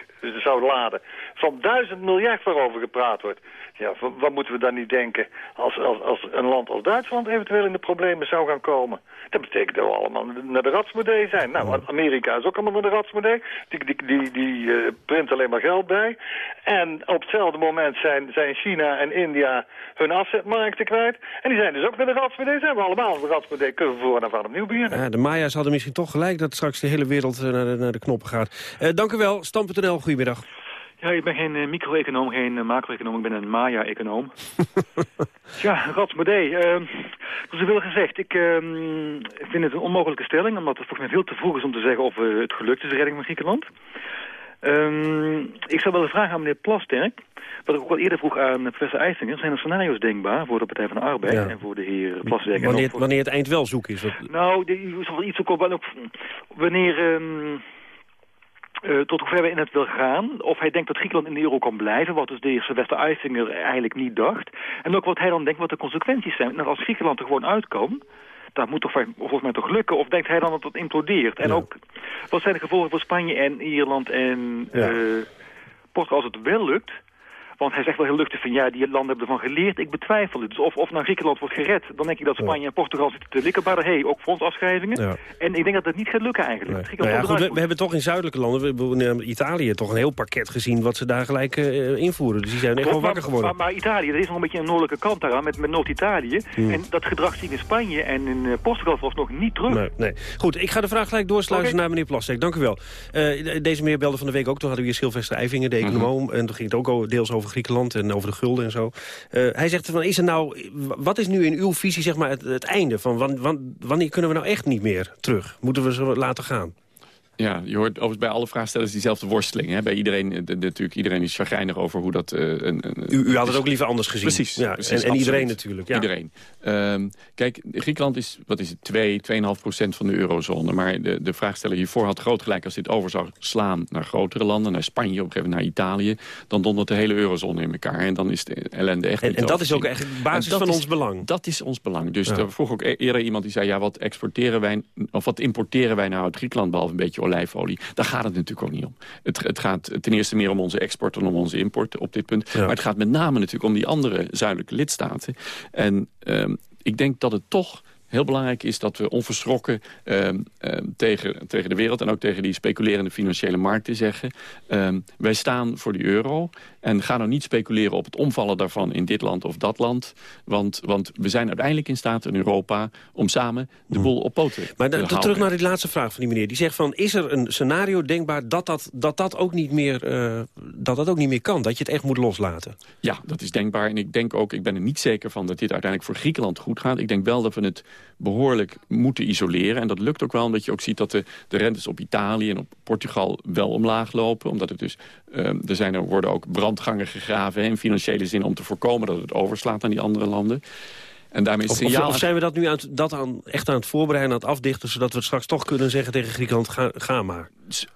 zou laden van duizend miljard waarover gepraat wordt. Ja, wa- wat moeten we dan niet denken als, als, als een land als Duitsland eventueel in de problemen zou gaan komen? Dat betekent dat we allemaal naar de ratsmodee zijn. Nou, Amerika is ook allemaal naar de ratsmodee. Die, die, die, die eh, print alleen maar geld bij. En op hetzelfde moment zijn, zijn China en India hun afzetmarkten kwijt. En die zijn dus ook naar de ratsmodee. Zijn we allemaal naar de ratsmodee. Kunnen we voor en af opnieuw beginnen. Ja, de Maya's hadden misschien toch gelijk dat straks de hele wereld naar de, naar de knoppen gaat. Eh, dank u wel. Stam.nl, goedemiddag. Ja, ik ben geen uh, micro-econoom, geen macro-econoom. Ik ben een Maya-econoom. ja, Ratsmodee. Uh, zoals wil gezegd, ik uh, vind het een onmogelijke stelling... omdat het volgens mij veel te vroeg is om te zeggen of uh, het gelukt is, de redding van Griekenland. Um, ik zou wel een vraag aan meneer Plasterk. Wat ik ook al eerder vroeg aan professor IJsinger. Zijn er scenario's denkbaar voor de Partij van de Arbeid Ja. en voor de heer Plasterk? Wanneer, voor... wanneer het eind wel zoek is. Dat- Nou, de, wel iets ook op, wanneer... Um, uh, tot hoe ver wij in het wil gaan. Of hij denkt dat Griekenland in de euro kan blijven, wat dus de heer Sylvester Eisinger eigenlijk niet dacht. En ook wat hij dan denkt wat de consequenties zijn. Nou, als Griekenland er gewoon uitkomt, dat moet toch volgens mij toch lukken? Of denkt hij dan dat het implodeert? En Ja. ook, wat zijn de gevolgen voor Spanje en Ierland en Ja. eh, Portugal als het wel lukt? Want hij zegt wel heel luchtig van ja, die landen hebben ervan geleerd. Ik betwijfel het. Dus of, of nou Griekenland wordt gered, dan denk ik dat Spanje en Portugal zitten te. Hé, hey, ook fondsafschrijvingen. Ja. En ik denk dat dat niet gaat lukken eigenlijk. Nou ja, goed, we, hebben toch in zuidelijke landen, we hebben in Italië, toch een heel pakket gezien wat ze daar gelijk eh, invoeren. Dus die zijn echt wel wakker geworden. Maar, maar Italië, dat is nog een beetje een noordelijke kant daaraan, met, met Noord-Italië. Hmm. En dat gedrag zie ik in Spanje en in eh, Portugal was nog niet terug. Nee, nee. Goed, ik ga de vraag gelijk doorsluizen naar meneer Plastek. Dank u wel. Eh, deze meneer belde van de week ook. Toen hadden we hier Sylvester Eivinger, de econoom. En toen ging het ook al deels over Griekenland en over de gulden en zo. Eh, hij zegt, van, is er nou, wat is nu in uw visie zeg maar, het, het einde? Van, wan, wanneer kunnen we nou echt niet meer terug? Moeten we ze laten gaan? Ja, je hoort overigens bij alle vraagstellers diezelfde worsteling. Hè? Bij iedereen, eh, de, natuurlijk, iedereen is chagrijnig over hoe dat... Uh, een, een, u, u, had het ook liever anders gezien. Precies. Ja, precies en, en iedereen natuurlijk. Ja. Iedereen. Um, kijk, Griekenland is, wat is het, 2, 2,5 procent van de eurozone. Maar de, de vraagsteller hiervoor had groot gelijk... als dit over zou slaan naar grotere landen, naar Spanje, op een gegeven moment naar Italië... dan dondert de hele eurozone in elkaar. En dan is de ellende echt En, niet en dat is ook echt basis van is- ons belang. Dat is ons belang. Dus Ja. er vroeg ook eerder iemand die zei... ja, wat exporteren wij, of wat importeren wij nou uit Griekenland... behalve een beetje olijfolie? Daar gaat het natuurlijk ook niet om. Het, het gaat ten eerste meer om onze export dan om onze import op dit punt. Maar het gaat met name natuurlijk om die andere zuidelijke lidstaten. En ehm, ik denk dat het toch heel belangrijk is dat we onverschrokken ehm, ehm, tegen, tegen de wereld... en ook tegen die speculerende financiële markten zeggen... wij staan voor de euro en ga nou niet speculeren op het omvallen daarvan... in dit land of dat land. Want, want we zijn uiteindelijk in staat in Europa om samen de boel op poten Maar te houden. terug naar die laatste vraag van die meneer. Die zegt van, is er een scenario denkbaar dat dat, dat, dat, ook, niet meer, eh, dat dat ook niet meer kan? Dat je het echt moet loslaten? Ja, dat is denkbaar. En ik denk ook, ik ben er niet zeker van dat dit uiteindelijk voor Griekenland goed gaat. Ik denk wel dat we het behoorlijk moeten isoleren. En dat lukt ook wel, omdat je ook ziet dat de, de rentes op Italië en op Portugal wel omlaag lopen. Omdat het dus, ehm, er, zijn, er worden ook brandgangen gegraven in financiële zin om te voorkomen dat het overslaat aan die andere landen. En daarmee het signaal... of zijn we dat nu aan, dat aan, echt aan het voorbereiden, aan het afdichten... zodat we het straks toch kunnen zeggen tegen Griekenland, ga, ga maar?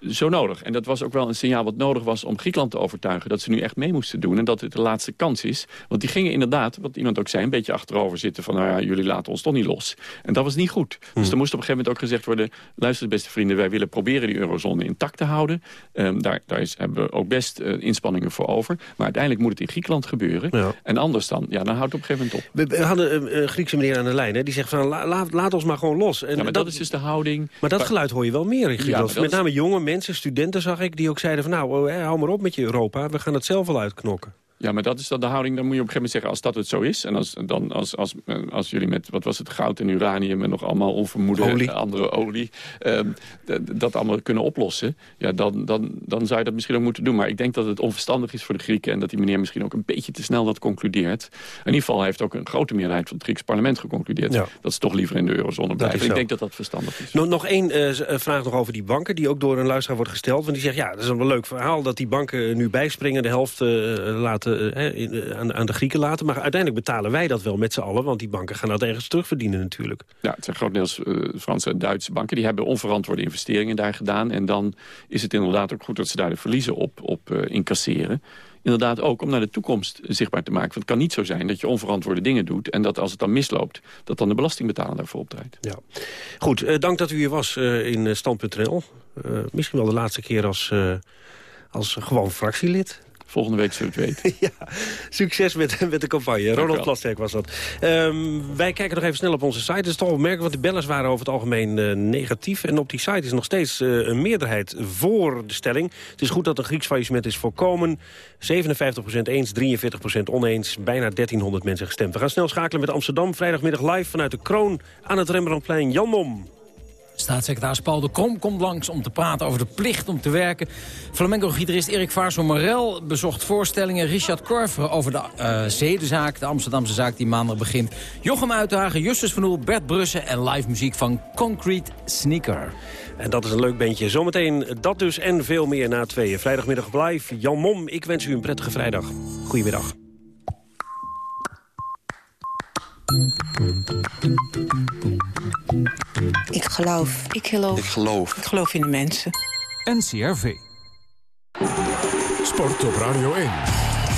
zo nodig. En dat was ook wel een signaal wat nodig was om Griekenland te overtuigen... dat ze nu echt mee moesten doen en dat het de laatste kans is. Want die gingen inderdaad, wat iemand ook zei, een beetje achterover zitten... van nou ja, jullie laten ons toch niet los. En dat was niet goed. Dus er moest op een gegeven moment ook gezegd worden... luister beste vrienden, wij willen proberen die eurozone intact te houden. Ehm, daar daar is, hebben we ook best eh, inspanningen voor over. Maar uiteindelijk moet het in Griekenland gebeuren. En anders dan, ja, dan houdt het op een gegeven moment op. We, we hadden een, een Griekse meneer aan de lijn, hè, die zegt van la- laat, laat ons maar gewoon los. En Ja, maar dat is dus de houding... Maar dat geluid hoor je wel meer in Griekenland. Met is- name jonge mensen, studenten zag ik, die ook zeiden van nou, eh, hou maar op met je Europa, we gaan het zelf wel uitknokken. Ja, maar dat is dan de houding. Dan moet je op een gegeven moment zeggen, als dat het zo is... en als, dan, als, als, als jullie met, wat was het, goud en uranium... en nog allemaal onvermoede Olie. andere olie... ehm, dat allemaal kunnen oplossen... Ja, dan, dan, dan zou je dat misschien ook moeten doen. Maar ik denk dat het onverstandig is voor de Grieken... en dat die meneer misschien ook een beetje te snel dat concludeert. In ieder geval heeft ook een grote meerderheid van het Grieks parlement geconcludeerd... Ja. dat ze toch liever in de eurozone blijven. Ik denk dat dat verstandig is. Nog, nog één eh, eh, vraag nog over die banken, die ook door een luisteraar wordt gesteld. Want die zegt, ja, dat is een wel leuk verhaal dat die banken nu bijspringen... de helft eh, laten, eh, in, eh, aan, aan de Grieken laten. Maar uiteindelijk betalen wij dat wel met z'n allen... want die banken gaan dat ergens terugverdienen natuurlijk. Ja, het zijn grotendeels eh, Franse en Duitse banken. Die hebben onverantwoorde investeringen daar gedaan. En dan is het inderdaad ook goed dat ze daar de verliezen op, op eh, incasseren. Inderdaad ook om naar de toekomst zichtbaar te maken. Want het kan niet zo zijn dat je onverantwoorde dingen doet... en dat als het dan misloopt, dat dan de belastingbetaler daarvoor opdraait. Ja. Goed, eh, dank dat u hier was eh, in eh, Stand.nl. Eh, misschien wel de laatste keer als, eh, als gewoon fractielid. Volgende week zullen we het weten. ja, succes met, met de campagne. Ronald. Plasterk was dat. Ehm, wij kijken nog even snel op onze site. Het is toch opmerkelijk, want de bellers waren over het algemeen eh, negatief. En op die site is nog steeds eh, een meerderheid voor de stelling. Het is goed dat een Grieks faillissement is voorkomen. 57% eens, 43% oneens. Bijna 1300 mensen gestemd. We gaan snel schakelen met Amsterdam. Vrijdagmiddag live vanuit de Kroon aan het Rembrandtplein. Jan Mom. Staatssecretaris Paul de Krom komt langs om te praten over de plicht om te werken. Flamenco-gitarist Erik Vaarso Morel bezocht voorstellingen. Richard Korver over de eh zedenzaak, de Amsterdamse zaak die maandag begint. Jochem Uithagen, Justus van Oel, Bert Brussen en live muziek van Concrete Sneaker. En dat is een leuk bandje. Zometeen dat dus en veel meer na tweeën. Vrijdagmiddag live. Jan Mom, ik wens u een prettige vrijdag. Goedemiddag. Ik geloof. Ik geloof. Ik geloof. Ik geloof in de mensen. NCRV. Sport op Radio 1.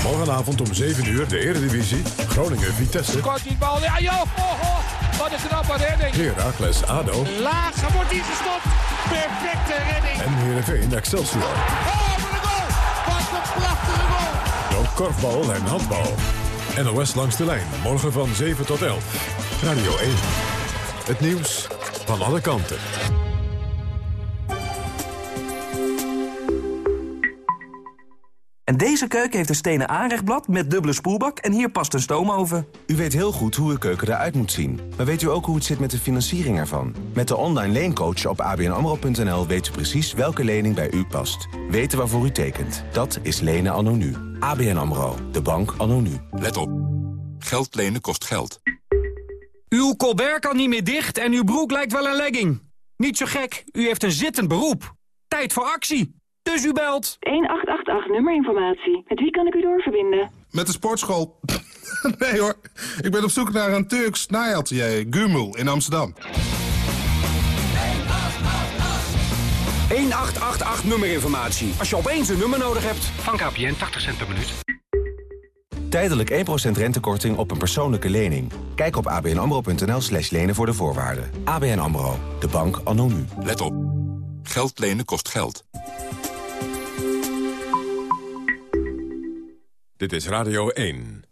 Morgenavond om 7 uur de Eredivisie. Groningen-Vitesse. Kort die bal. Ja, joh. Oh, oh, wat een knappe redding. Heracles ADO. Laag wordt hij gestopt. Perfecte redding. En Heerenveen Excelsior. Oh, wat een goal. Wat een prachtige goal. Ook korfbal en handbal. NOS langs de lijn. Morgen van 7 tot 11. Radio 1. Het nieuws van alle kanten. En deze keuken heeft een stenen aanrechtblad met dubbele spoelbak en hier past een stoomoven. U weet heel goed hoe uw keuken eruit moet zien. Maar weet u ook hoe het zit met de financiering ervan? Met de online leencoach op abnamro.nl weet u precies welke lening bij u past. Weten waarvoor u tekent. Dat is lenen anno nu. ABN AMRO, de bank anno nu. Let op. Geld lenen kost geld. Uw colbert kan niet meer dicht en uw broek lijkt wel een legging. Niet zo gek, u heeft een zittend beroep. Tijd voor actie. Dus u belt. 1888 nummerinformatie. Met wie kan ik u doorverbinden? Met de sportschool. nee hoor, ik ben op zoek naar een Turks naaiatelier Gumul in Amsterdam. 1888 nummerinformatie. Als je opeens een nummer nodig hebt. Van KPN 80 cent per minuut. Tijdelijk 1% rentekorting op een persoonlijke lening. Kijk op abnamro.nl slash lenen voor de voorwaarden. ABN AMRO, de bank anno nu. Let op. Geld lenen kost geld. Dit is Radio 1.